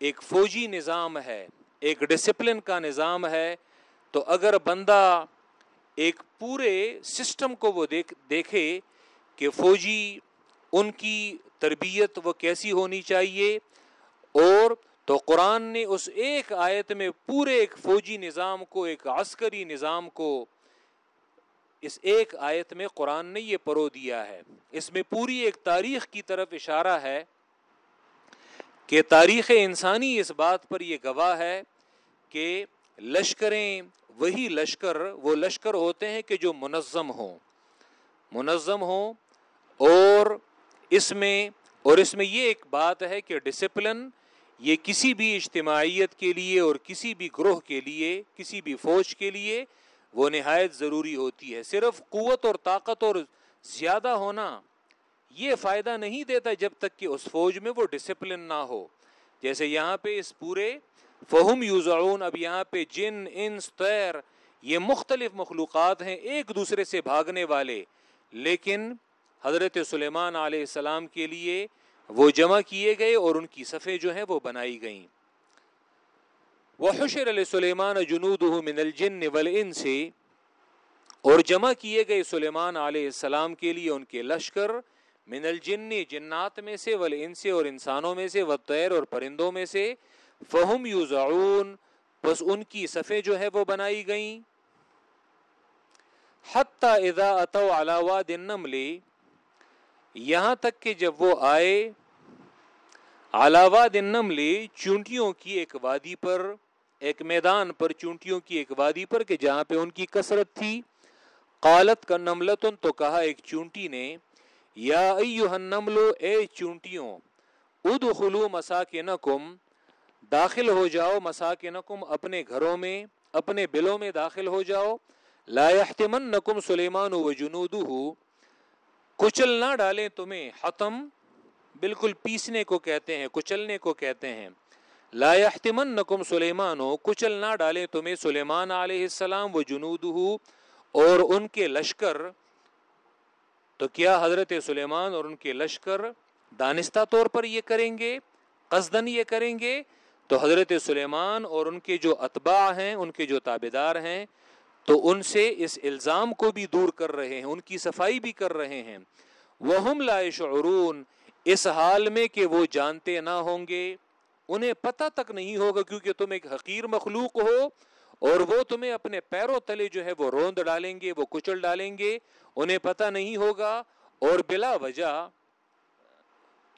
ایک فوجی نظام ہے، ایک ڈسپلن کا نظام ہے، تو اگر بندہ ایک پورے سسٹم کو وہ دیکھ دیکھے کہ فوجی ان کی تربیت وہ کیسی ہونی چاہیے؟ اور تو قرآن نے اس ایک آیت میں پورے ایک فوجی نظام کو، ایک عسکری نظام کو اس ایک آیت میں قرآن نے یہ پرو دیا ہے۔ اس میں پوری ایک تاریخ کی طرف اشارہ ہے کہ تاریخ انسانی اس بات پر یہ گواہ ہے کہ لشکریں وہی لشکر، وہ لشکر ہوتے ہیں کہ جو منظم ہوں۔ منظم ہوں اور اس میں اور اس میں یہ ایک بات ہے کہ ڈسپلن یہ کسی بھی اجتماعیت کے لیے اور کسی بھی گروہ کے لیے، کسی بھی فوج کے لیے وہ نہایت ضروری ہوتی ہے۔ صرف قوت اور طاقت اور زیادہ ہونا یہ فائدہ نہیں دیتا جب تک کہ اس فوج میں وہ ڈسپلن نہ ہو۔ جیسے یہاں پہ اس پورے فہم یوزعون، اب یہاں پہ جن، انس تیر یہ مختلف مخلوقات ہیں، ایک دوسرے سے بھاگنے والے۔ لیکن حضرت سلیمان علیہ السلام کے لیے وہ جمع کیے گئے اور ان کی صفحے جو ہیں وہ بنائی گئیں۔ وحشر علیہ سلیمان جنود من الجن والانس اور جمع کیے گئے سلیمان علیہ السلام کے لیے ان کے لشکر من الجن، جنات میں سے، والانس اور انسانوں میں سے، والطیر اور پرندوں میں سے۔ فہم یوزعون۔ بس ان کی صفحے جو ہے وہ بنائی گئیں۔ حتی اذا اتو علی واد النمل۔ یہاں تک کہ جب وہ آئے، علاوہ النمل چونٹیوں کی ایک وادی پر، ایک میدان پر، چونٹیوں کی ایک وادی پر کہ جہاں پہ ان کی کثرت تھی، قالت کا نملتن تو کہا ایک چونٹی نے، یا ایوہ النملو اے چونٹیوں ادخلو مساکنکم، داخل ہو جاؤ مساکنکم اپنے گھروں میں، اپنے بلوں میں داخل ہو جاؤ، لا يحتمنکم سلیمان و جنودہ کچل نہ ڈالیں تمہیں، حتم بالکل پیسنے کو کہتے ہیں، کچلنے کو کہتے ہیں۔ لا يحتمنکم سلیمان، کچل نہ ڈالیں تمہیں، سلیمان علیہ السلام و جنودہ اور ان کے لشکر۔ تو کیا حضرت سلیمان اور ان کے لشکر دانستہ طور پر یہ کریں گے؟ قصدن یہ کریں گے؟ تو حضرت سلیمان اور ان کے جو اتباع ہیں، ان کے جو تابے دار ہیں تو ان سے اس الزام کو بھی دور کر رہے ہیں، ان کی صفائی بھی کر رہے ہیں۔ وہ لا شعرون اس حال میں کہ وہ جانتے نہ ہوں گے۔ انہیں پتہ تک نہیں ہوگا کیونکہ تم ایک حقیر مخلوق ہو اور وہ تمہیں اپنے پیروں تلے جو ہے وہ روند ڈالیں گے، وہ کچل ڈالیں گے۔ انہیں پتہ نہیں ہوگا اور بلا وجہ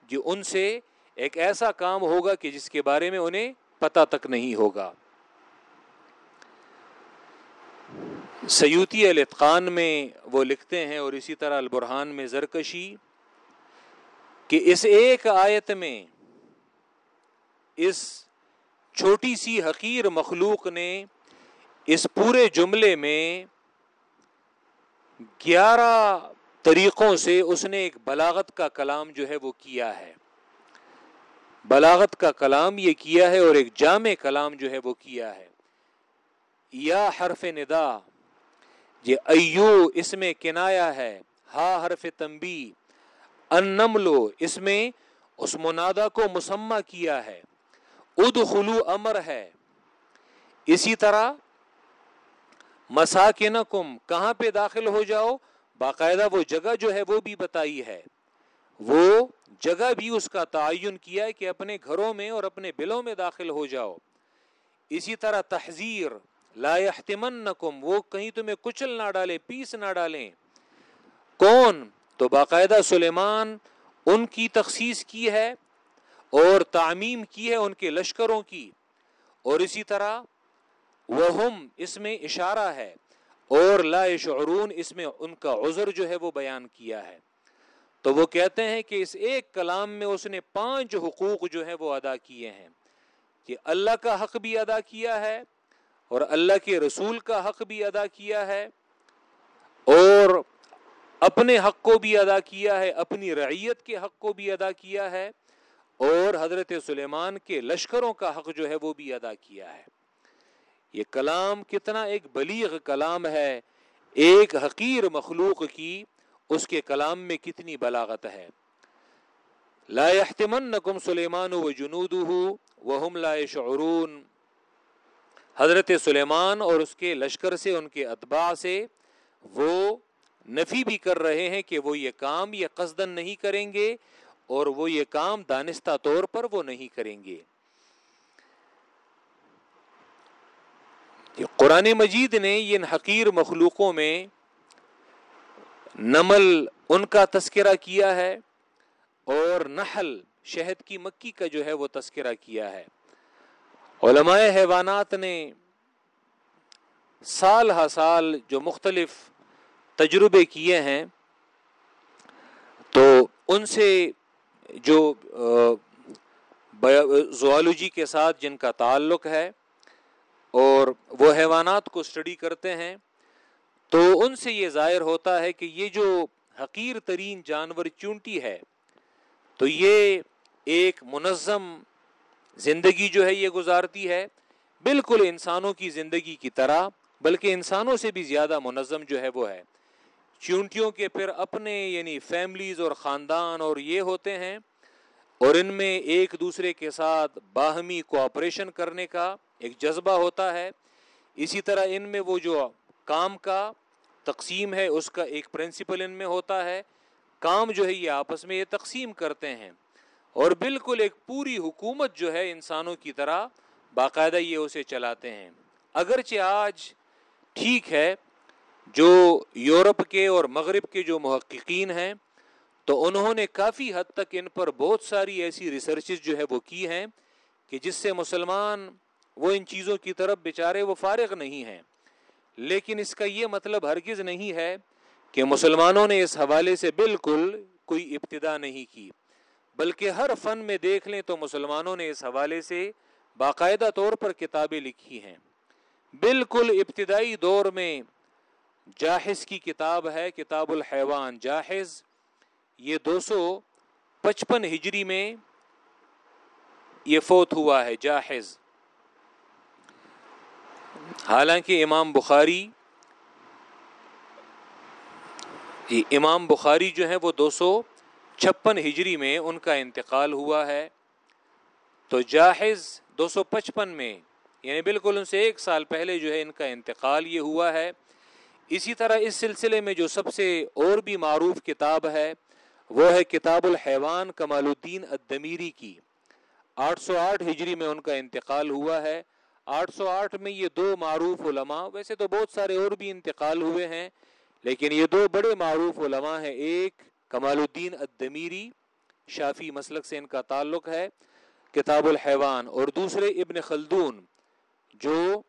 جو ان سے ایک ایسا کام ہوگا کہ جس کے بارے میں انہیں پتہ تک نہیں ہوگا۔ سیوتی الاتقان میں وہ لکھتے ہیں اور اسی طرح البرحان میں زرکشی کہ اس ایک آیت میں اس چھوٹی سی حقیر مخلوق نے اس پورے جملے میں گیارہ طریقوں سے اس نے ایک بلاغت کا کلام جو ہے وہ کیا ہے۔ بلاغت کا کلام یہ کیا ہے اور ایک جامع کلام جو ہے وہ کیا ہے۔ یا حرف ندا یہ ایو اس میں کنایا ہے، ہا حرف تمبی انملو اس میں اس منادا کو مسمہ کیا ہے، ادخلو امر ہے۔ اسی طرح مساکنکم، کہاں پہ داخل ہو جاؤ؟ باقاعدہ وہ جگہ جو ہے وہ بھی بتائی ہے۔ وہ جگہ بھی اس کا تعین کیا ہے کہ اپنے گھروں میں اور اپنے بلوں میں داخل ہو جاؤ۔ اسی طرح تحذیر لا يحتمنکم، وہ کہیں تمہیں کچل نہ ڈالے، پیس نہ ڈالیں۔ کون؟ تو باقاعدہ سلیمان ان کی تخصیص کی ہے اور تعمیم کی ہے ان کے لشکروں کی۔ اور اسی طرح وہ اس میں اشارہ ہے اور لا شعرون اس میں ان کا عذر جو ہے وہ بیان کیا ہے۔ تو وہ کہتے ہیں کہ اس ایک کلام میں اس نے پانچ حقوق جو ہے وہ ادا کیے ہیں کہ اللہ کا حق بھی ادا کیا ہے اور اللہ کے رسول کا حق بھی ادا کیا ہے اور اپنے حق کو بھی ادا کیا ہے، اپنی رعیت کے حق کو بھی ادا کیا ہے اور حضرت سلیمان کے لشکروں کا حق جو ہے وہ بھی ادا کیا ہے۔ یہ کلام کتنا ایک بلیغ کلام ہے، ایک حقیر مخلوق کی اس کے کلام میں کتنی بلاغت ہے۔ لا يحتمنکم سلیمان و جنودہ وهم لا يشعرون حضرت سلیمان اور اس کے لشکر سے، ان کے اتباع سے وہ نفی بھی کر رہے ہیں کہ وہ یہ کام یہ قصدن نہیں کریں گے اور وہ یہ کام دانستہ طور پر وہ نہیں کریں گے۔ قرآن مجید نے ان حقیر مخلوقوں میں نمل ان کا تذکرہ کیا ہے اور نحل شہد کی مکی کا جو ہے وہ تذکرہ کیا ہے۔ علماء حیوانات نے سال ہا سال جو مختلف تجربے کیے ہیں، تو ان سے جو زوالوجی کے ساتھ جن کا تعلق ہے اور وہ حیوانات کو اسٹڈی کرتے ہیں، تو ان سے یہ ظاہر ہوتا ہے کہ یہ جو حقیر ترین جانور چونٹی ہے، تو یہ ایک منظم زندگی جو ہے یہ گزارتی ہے، بالکل انسانوں کی زندگی کی طرح، بلکہ انسانوں سے بھی زیادہ منظم جو ہے وہ ہے۔ چونٹیوں کے پھر اپنے یعنی فیملیز اور خاندان اور یہ ہوتے ہیں، اور ان میں ایک دوسرے کے ساتھ باہمی کوآپریشن کرنے کا ایک جذبہ ہوتا ہے۔ اسی طرح ان میں وہ جو کام کا تقسیم ہے، اس کا ایک پرنسپل ان میں ہوتا ہے۔ کام جو ہے یہ آپس میں یہ تقسیم کرتے ہیں۔ اور بالکل ایک پوری حکومت جو ہے انسانوں کی طرح باقاعدہ یہ اسے چلاتے ہیں۔ اگرچہ آج ٹھیک ہے، جو یورپ کے اور مغرب کے جو محققین ہیں، تو انہوں نے کافی حد تک ان پر بہت ساری ایسی ریسرچز جو ہے وہ کی ہیں کہ جس سے مسلمان وہ ان چیزوں کی طرف بیچارے وہ فارغ نہیں ہیں۔ لیکن اس کا یہ مطلب ہرگز نہیں ہے کہ مسلمانوں نے اس حوالے سے بالکل کوئی ابتدا نہیں کی۔ بلکہ ہر فن میں دیکھ لیں تو مسلمانوں نے اس حوالے سے باقاعدہ طور پر کتابیں لکھی ہیں۔ بالکل ابتدائی دور میں جاہز کی کتاب ہے، کتاب الحیوان۔ جاہز یہ دو سو پچپن ہجری میں یہ فوت ہوا ہے جاہز حالانکہ امام بخاری امام بخاری جو ہے وہ دو سو چھپن ہجری میں ان کا انتقال ہوا ہے۔ تو جاہز دو سو پچپن میں یعنی بالکل ان سے ایک سال پہلے جو ہے ان کا انتقال یہ ہوا ہے۔ اسی طرح اس سلسلے میں جو سب سے اور بھی معروف کتاب ہے، وہ ہے کتاب الحیوان کمال الدین الدمیری کی۔ آٹھ سو آٹھ ہجری میں ان کا انتقال ہوا ہے۔ آٹھ سو آٹھ میں یہ دو معروف علماء، ویسے تو بہت سارے اور بھی انتقال ہوئے ہیں، لیکن یہ دو بڑے معروف علماء ہیں۔ ایک کمال الدین الدمیری شافی مسلک سے ان کا تعلق ہے، کتاب الحیوان اور دوسرے ابن خلدون جو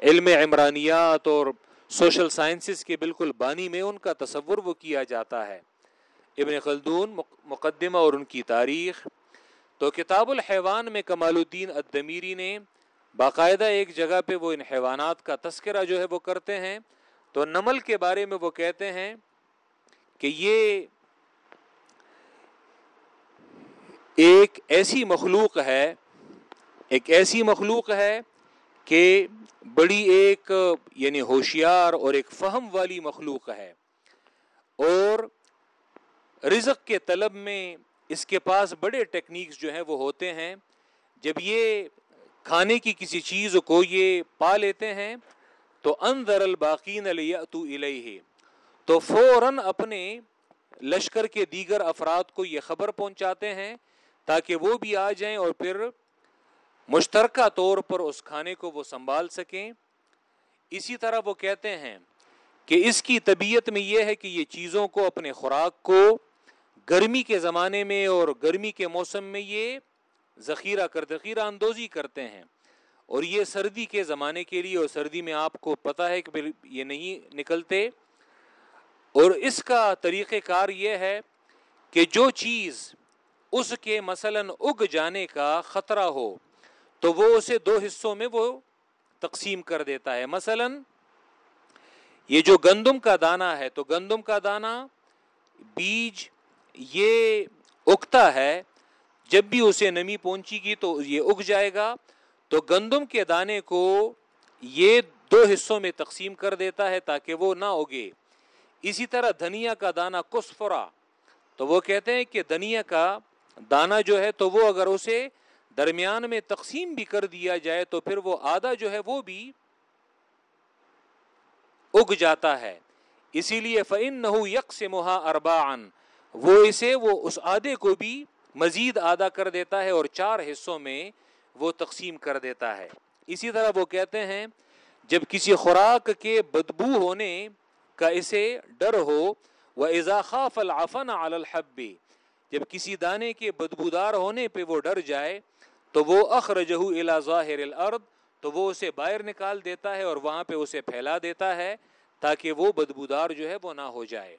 علم عمرانیات اور سوشل سائنسز کے بالکل بانی میں ان کا تصور وہ کیا جاتا ہے۔ ابن خلدون مقدمہ اور ان کی تاریخ۔ تو کتاب الحیوان میں کمال الدین الدمیری نے باقاعدہ ایک جگہ پہ وہ ان حیوانات کا تذکرہ جو ہے وہ کرتے ہیں۔ تو نمل کے بارے میں وہ کہتے ہیں کہ یہ ایک ایسی مخلوق ہے، ایک ایسی مخلوق ہے کہ بڑی ایک یعنی ہوشیار اور ایک فہم والی مخلوق ہے۔ اور رزق کے طلب میں اس کے پاس بڑے ٹیکنیکس جو ہیں وہ ہوتے ہیں۔ جب یہ کھانے کی کسی چیز کو یہ پا لیتے ہیں تو اندر الباقین الیہ۔ تو فوراً اپنے لشکر کے دیگر افراد کو یہ خبر پہنچاتے ہیں تاکہ وہ بھی آ جائیں اور پھر مشترکہ طور پر اس کھانے کو وہ سنبھال سکیں۔ اسی طرح وہ کہتے ہیں کہ اس کی طبیعت میں یہ ہے کہ یہ چیزوں کو اپنے خوراک کو گرمی کے زمانے میں اور گرمی کے موسم میں یہ ذخیرہ کر، ذخیرہ اندوزی کرتے ہیں۔ اور یہ سردی کے زمانے کے لیے اور سردی میں آپ کو پتا ہے کہ یہ نہیں نکلتے۔ اور اس کا طریقہ کار یہ ہے کہ جو چیز اس کے مثلا اگ جانے کا خطرہ ہو، تو وہ اسے دو حصوں میں وہ تقسیم کر دیتا ہے۔ مثلا یہ جو گندم کا دانا ہے، تو گندم کا دانا بیج یہ اگتا ہے، جب بھی اسے نمی پہنچی گی تو یہ اگ جائے گا۔ تو گندم کے دانے کو یہ دو حصوں میں تقسیم کر دیتا ہے تاکہ وہ نہ اگے۔ اسی طرح دھنیا کا دانا کسفرا، تو وہ کہتے ہیں کہ دھنیا کا دانا جو ہے تو وہ اگر اسے درمیان میں تقسیم بھی کر دیا جائے تو پھر وہ آدھا جو ہے وہ بھی اگ جاتا ہے۔ اسی لیے فن نہ یکس محا اربان وہ اسے وہ اس آدھے کو بھی مزید آدھا کر دیتا ہے اور چار حصوں میں وہ تقسیم کر دیتا ہے۔ اسی طرح وہ کہتے ہیں، جب کسی خوراک کے بدبو ہونے کا اسے ڈر ہو وہ اضاخاف العفن الحب، جب کسی دانے کے بدبودار ہونے پہ وہ ڈر جائے، تو وہ اخرجہ الى ظاہر الارض، تو وہ اسے باہر نکال دیتا ہے اور وہاں پہ اسے پھیلا دیتا ہے تاکہ وہ بدبودار جو ہے وہ نہ ہو جائے۔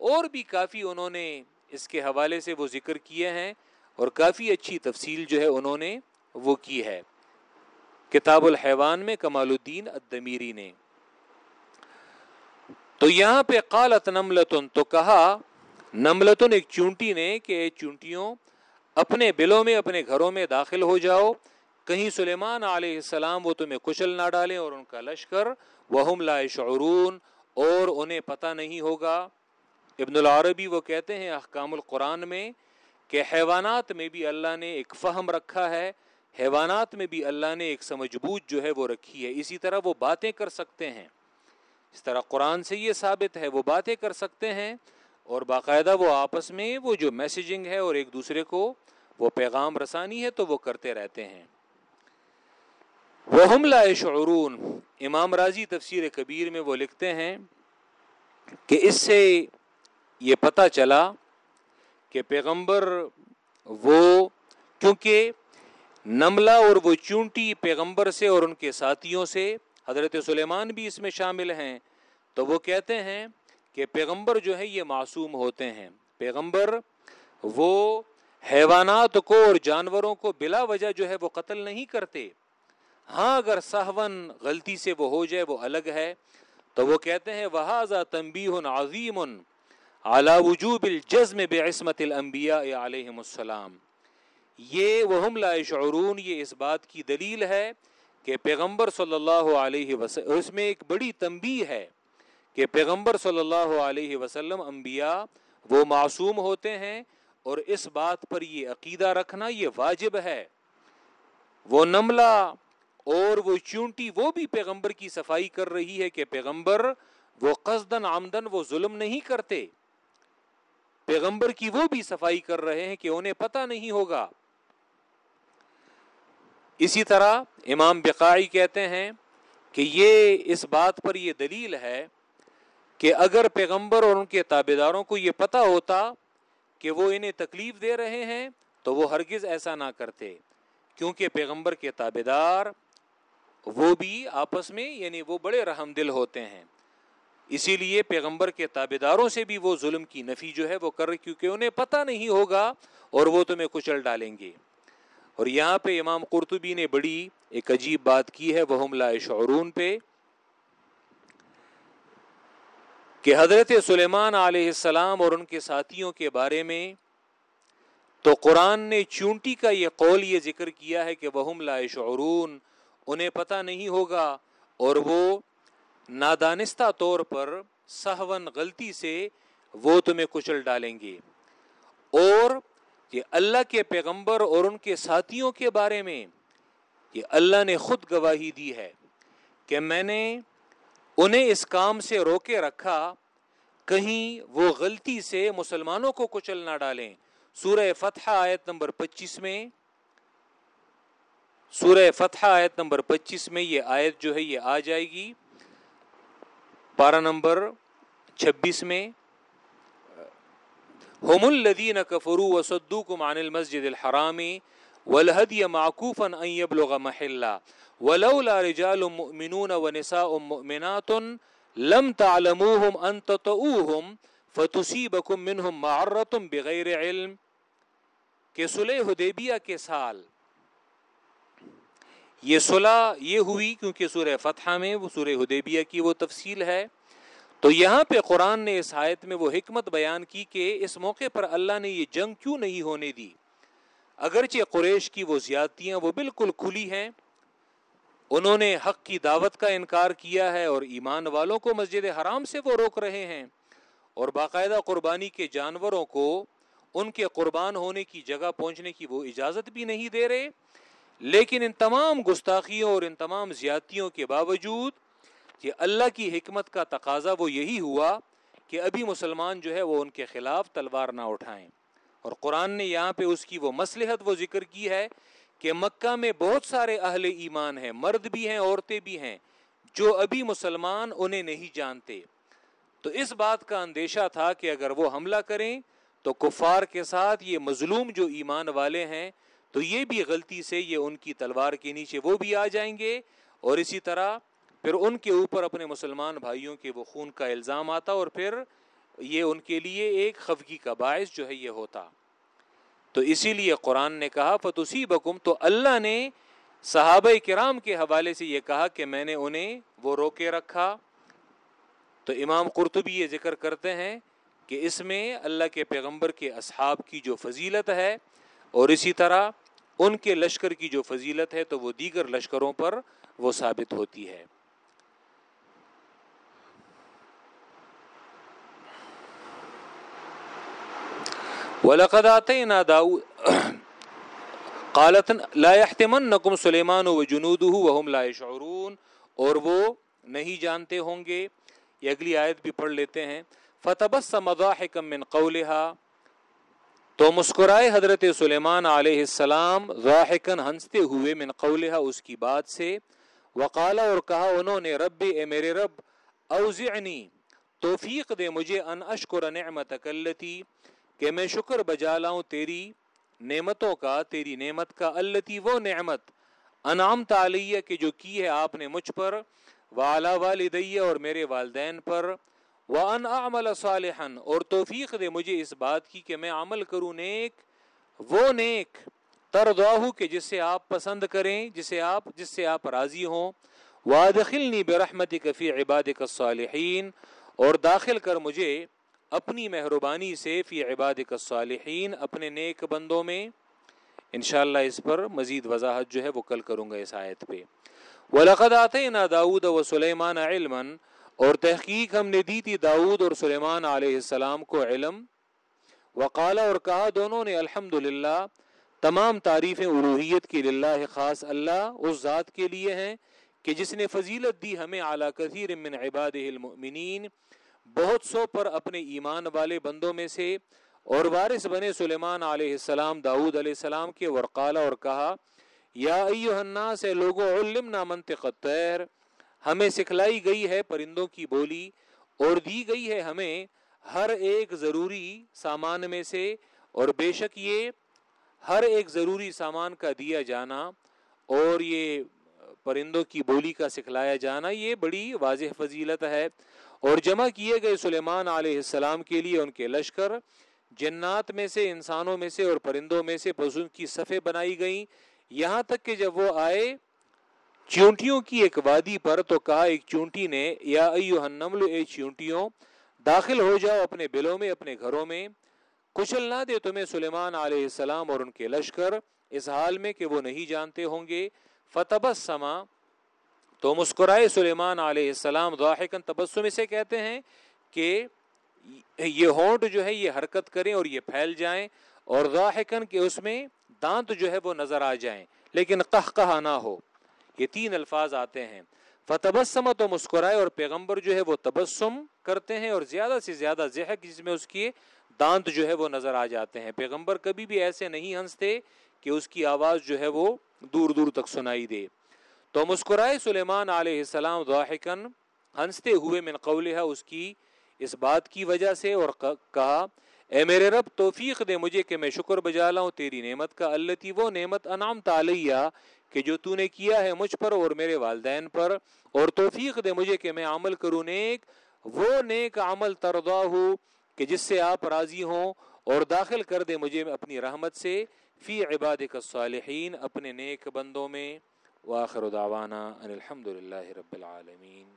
اور بھی کافی انہوں نے اس کے حوالے سے وہ ذکر کیے ہیں اور کافی اچھی تفصیل جو ہے انہوں نے وہ کی ہے۔ کتاب الحیوان میں کمال الدین الدمیری نے۔ تو یہاں پہ قالت نملتن تو کہا، نملتن ایک چونٹی نے کہ چونٹیوں اپنے بلوں میں، اپنے گھروں میں داخل ہو جاؤ۔ کہیں سلیمان علیہ السلام وہ تمہیں کچل نہ ڈالیں اور ان کا لشکر، وہم لا شعرون اور انہیں پتہ نہیں ہوگا۔ ابن العربی وہ کہتے ہیں احکام القرآن میں کہ حیوانات میں بھی اللہ نے ایک فہم رکھا ہے۔ حیوانات میں بھی اللہ نے ایک سمجھ بوجھ جو ہے وہ رکھی ہے۔ اسی طرح وہ باتیں کر سکتے ہیں۔ اس طرح قرآن سے یہ ثابت ہے وہ باتیں کر سکتے ہیں اور باقاعدہ وہ آپس میں وہ جو میسیجنگ ہے اور ایک دوسرے کو وہ پیغام رسانی ہے تو وہ کرتے رہتے ہیں۔ وہ حملہ شعرون امام راضی تفسیر کبیر میں وہ لکھتے ہیں کہ اس سے یہ پتہ چلا کہ پیغمبر وہ کیونکہ نملہ اور وہ چونٹی پیغمبر سے اور ان کے ساتھیوں سے حضرت سلیمان بھی اس میں شامل ہیں، تو وہ کہتے ہیں کہ پیغمبر جو ہے یہ معصوم ہوتے ہیں۔ پیغمبر وہ حیوانات کو اور جانوروں کو بلا وجہ جو ہے وہ قتل نہیں کرتے۔ ہاں اگر سہون غلطی سے وہ ہو جائے، وہ الگ ہے۔ تو وہ کہتے ہیں وہ تمبی عظیم اعلی وجوب الجزم بعصمت الانبیاء علیہم السلام۔ یہ وہم لا شعرون یہ اس بات کی دلیل ہے کہ پیغمبر صلی اللہ علیہ وسلم اس میں ایک بڑی تنبیہ ہے کہ پیغمبر صلی اللہ علیہ وسلم انبیاء وہ معصوم ہوتے ہیں، اور اس بات پر یہ عقیدہ رکھنا یہ واجب ہے۔ وہ نملہ اور وہ چونٹی وہ بھی پیغمبر کی صفائی کر رہی ہے کہ پیغمبر وہ قصدن آمدن وہ ظلم نہیں کرتے۔ پیغمبر کی وہ بھی صفائی کر رہے ہیں کہ انہیں پتہ نہیں ہوگا۔ اسی طرح امام بقائی کہتے ہیں کہ یہ اس بات پر یہ دلیل ہے کہ اگر پیغمبر اور ان کے تابے داروں کو یہ پتا ہوتا کہ وہ انہیں تکلیف دے رہے ہیں، تو وہ ہرگز ایسا نہ کرتے۔ کیونکہ پیغمبر کے تابے دار وہ بھی آپس میں یعنی وہ بڑے رحم دل ہوتے ہیں۔ اسی لیے پیغمبر کے تابے داروں سے بھی وہ ظلم کی نفی جو ہے وہ کر رہے کیونکہ انہیں پتہ نہیں ہوگا اور وہ تمہیں کچل ڈالیں گے۔ اور یہاں پہ امام قرطبی نے بڑی ایک عجیب بات کی ہے وہ لا شعرون پہ، کہ حضرت سلیمان علیہ السلام اور ان کے ساتھیوں کے بارے میں تو قرآن نے چونٹی کا یہ قول یہ ذکر کیا ہے کہ وہ لا شعرون انہیں پتہ نہیں ہوگا، اور وہ نادانستہ طور پر سہون غلطی سے وہ تمہیں کچل ڈالیں گے۔ اور یہ اللہ کے پیغمبر اور ان کے ساتھیوں کے بارے میں یہ اللہ نے خود گواہی دی ہے کہ میں نے انہیں اس کام سے روکے رکھا، کہیں وہ غلطی سے مسلمانوں کو کچل نہ ڈالیں۔ سورہ فتح آیت نمبر پچیس میں، سورہ فتح آیت نمبر پچیس میں یہ آیت جو ہے یہ آ جائے گی۔ پارہ نمبر چھبیس میں هم الذين كفروا وصدوكم عن المسجد الحرام والهدي معكوفا ان يبلغ محلا ولولا رجال مؤمنون ونساء مؤمنات لم تعلموهم ان تطؤوهم فتصيبكم منهم معرة بغير علم کہ صلح حدیبیہ کے سال یہ صلح یہ ہوئی کیونکہ سورہ فتحہ میں وہ سورہ حدیبیہ کی وہ تفصیل ہے تو یہاں پہ قرآن نے اس آیت میں وہ حکمت بیان کی کہ اس موقع پر اللہ نے یہ جنگ کیوں نہیں ہونے دی؟ اگرچہ قریش کی وہ زیادتیاں وہ بالکل کھلی ہیں، انہوں نے حق کی دعوت کا انکار کیا ہے اور ایمان والوں کو مسجد حرام سے وہ روک رہے ہیں۔ اور باقاعدہ قربانی کے جانوروں کو ان کے قربان ہونے کی جگہ پہنچنے کی وہ اجازت بھی نہیں دے رہے، لیکن ان تمام گستاخیوں اور ان تمام زیادتیوں کے باوجود کہ اللہ کی حکمت کا تقاضا وہ یہی ہوا کہ ابھی مسلمان جو ہے وہ ان کے خلاف تلوار نہ اٹھائیں۔ اور قرآن نے یہاں پہ اس کی وہ مسلحت وہ ذکر کی ہے کہ مکہ میں بہت سارے اہل ایمان ہیں، مرد بھی ہیں، عورتیں بھی ہیں، جو ابھی مسلمان انہیں نہیں جانتے۔ تو اس بات کا اندیشہ تھا کہ اگر وہ حملہ کریں تو کفار کے ساتھ یہ مظلوم جو ایمان والے ہیں، تو یہ بھی غلطی سے یہ ان کی تلوار کے نیچے وہ بھی آ جائیں گے۔ اور اسی طرح پھر ان کے اوپر اپنے مسلمان بھائیوں کے وہ خون کا الزام آتا اور پھر یہ ان کے لیے ایک خفگی کا باعث جو ہے یہ ہوتا۔ تو اسی لیے قرآن نے کہا فتوسی بکم تو اللہ نے صحابہ کرام کے حوالے سے یہ کہا کہ میں نے انہیں وہ روکے رکھا۔ تو امام قرطبی یہ ذکر کرتے ہیں کہ اس میں اللہ کے پیغمبر کے اصحاب کی جو فضیلت ہے اور اسی طرح ان کے لشکر کی جو فضیلت ہے تو وہ دیگر لشکروں پر وہ ثابت ہوتی ہے۔ وَلَقَدْ آتَيْنَا دَاوُدَ قالت لا يحتمنكم سلیمان وجنوده وهم لا يشعرون اور وہ نہیں جانتے ہوں گے۔ یہ اگلی آیت بھی پڑھ لیتے ہیں۔ فتبسم ضاحكا من قولها تو مسکرائے حضرت سلیمان علیہ السلام ضاحکا ہنستے ہوئے من قولها اس کی بات سے۔ وقال اور کہا انہوں نے رب اے میرے رب، اوزعنی، توفیق دے مجھے ان اشکر نعمتک اللتی۔ کہ میں شکر بجا لاؤں تیری نعمتوں کا، تیری نعمت کا، اللہ وہ نعمت انعام تعلیہ کے جو کی ہے آپ نے مجھ پر والا والدیہ اور میرے والدین پر، وان اعمل صالحا اور توفیق دے مجھے اس بات کی کہ میں عمل کروں نیک، وہ نیک تردواہو کہ جس سے آپ پسند کریں، جسے آپ، جس سے آپ راضی ہوں، وادخلنی برحمتک فی عبادک الصالحین اور داخل کر مجھے اپنی مہربانی سے فی عبادک الصالحین اپنے نیک بندوں میں، انشاءاللہ اس پر مزید وضاحت جو ہے وہ کل کروں گا اس آیت پہ۔ وَلَقَدْ آتَيْنَا دَاوُدَ وَسُلَيْمَانَ عِلْمًا، اور تحقیق ہم نے دی تھی داود اور سلیمان علیہ السلام کو علم۔ وقال، اور کہا، دونوں نے، الحمدللہ، تمام تعریفیں الوحیت کی للہ خاص اللہ اس ذات کے لیے ہیں کہ جس نے فضیلت دی ہمیں اعلیٰ کثیر من عباد المؤمنین بہت سو پر اپنے ایمان والے بندوں میں سے اور وارث بنے سلیمان علیہ السلام داود علیہ السلام کے ورقالا اور کہا، یا الناس، اے لوگو، علمنا منطق الطیر۔ ہمیں سکھلائی گئی ہے پرندوں کی بولی اور دی گئی ہے ہمیں ہر ایک ضروری سامان میں سے۔ اور بے شک یہ ہر ایک ضروری سامان کا دیا جانا اور یہ پرندوں کی بولی کا سکھلایا جانا، یہ بڑی واضح فضیلت ہے۔ اور جمع کیے گئے سلیمان علیہ السلام کے لیے ان کے لشکر جنات میں سے، انسانوں میں سے اور پرندوں میں سے پسند کی صفے بنائی گئیں۔ یہاں تک کہ جب وہ آئے چونٹیوں کی ایک وادی پر تو کہا ایک چونٹی نے، یا ایوہ النمل، اے چونٹیوں، داخل ہو جاؤ اپنے بلوں میں، اپنے گھروں میں۔ کچل نہ دے تمہیں سلیمان علیہ السلام اور ان کے لشکر۔ اس حال میں کہ وہ نہیں جانتے ہوں گے۔ فتبس سما تو مسکرائے سلیمان علیہ السلام ضاحکن تبسم اسے کہتے ہیں کہ یہ ہونٹ جو ہے یہ حرکت کریں اور یہ پھیل جائیں اور ضاحکن کہ اس میں دانت جو ہے وہ نظر آ جائیں، لیکن قہ نہ ہو۔ یہ تین الفاظ آتے ہیں۔ فتبسم تو مسکرائے اور پیغمبر جو ہے وہ تبسم کرتے ہیں اور زیادہ سے زیادہ ذہق جس میں اس کی دانت جو ہے وہ نظر آ جاتے ہیں۔ پیغمبر کبھی بھی ایسے نہیں ہنستے کہ اس کی آواز جو ہے وہ دور دور تک سنائی دے۔ تو مسکرائے سلیمان علیہ السلام ضاحکن ہنستے ہوئے من قولہ اس کی اس بات کی وجہ سے اور کہا، اے میرے رب، توفیق دے مجھے کہ میں شکر بجا لاؤں، تیری نعمت کا اللہ وہ نعمت انعام تالیہ کہ جو تو نے کیا ہے مجھ پر اور میرے والدین پر، اور توفیق دے مجھے کہ میں عمل کروں نیک، وہ نیک عمل ترضا ہو کہ جس سے آپ راضی ہوں، اور داخل کر دے مجھے اپنی رحمت سے، فی عبادک الصالحین، اپنے نیک بندوں میں. واخر دعوانا ان الحمد للہ رب العالمین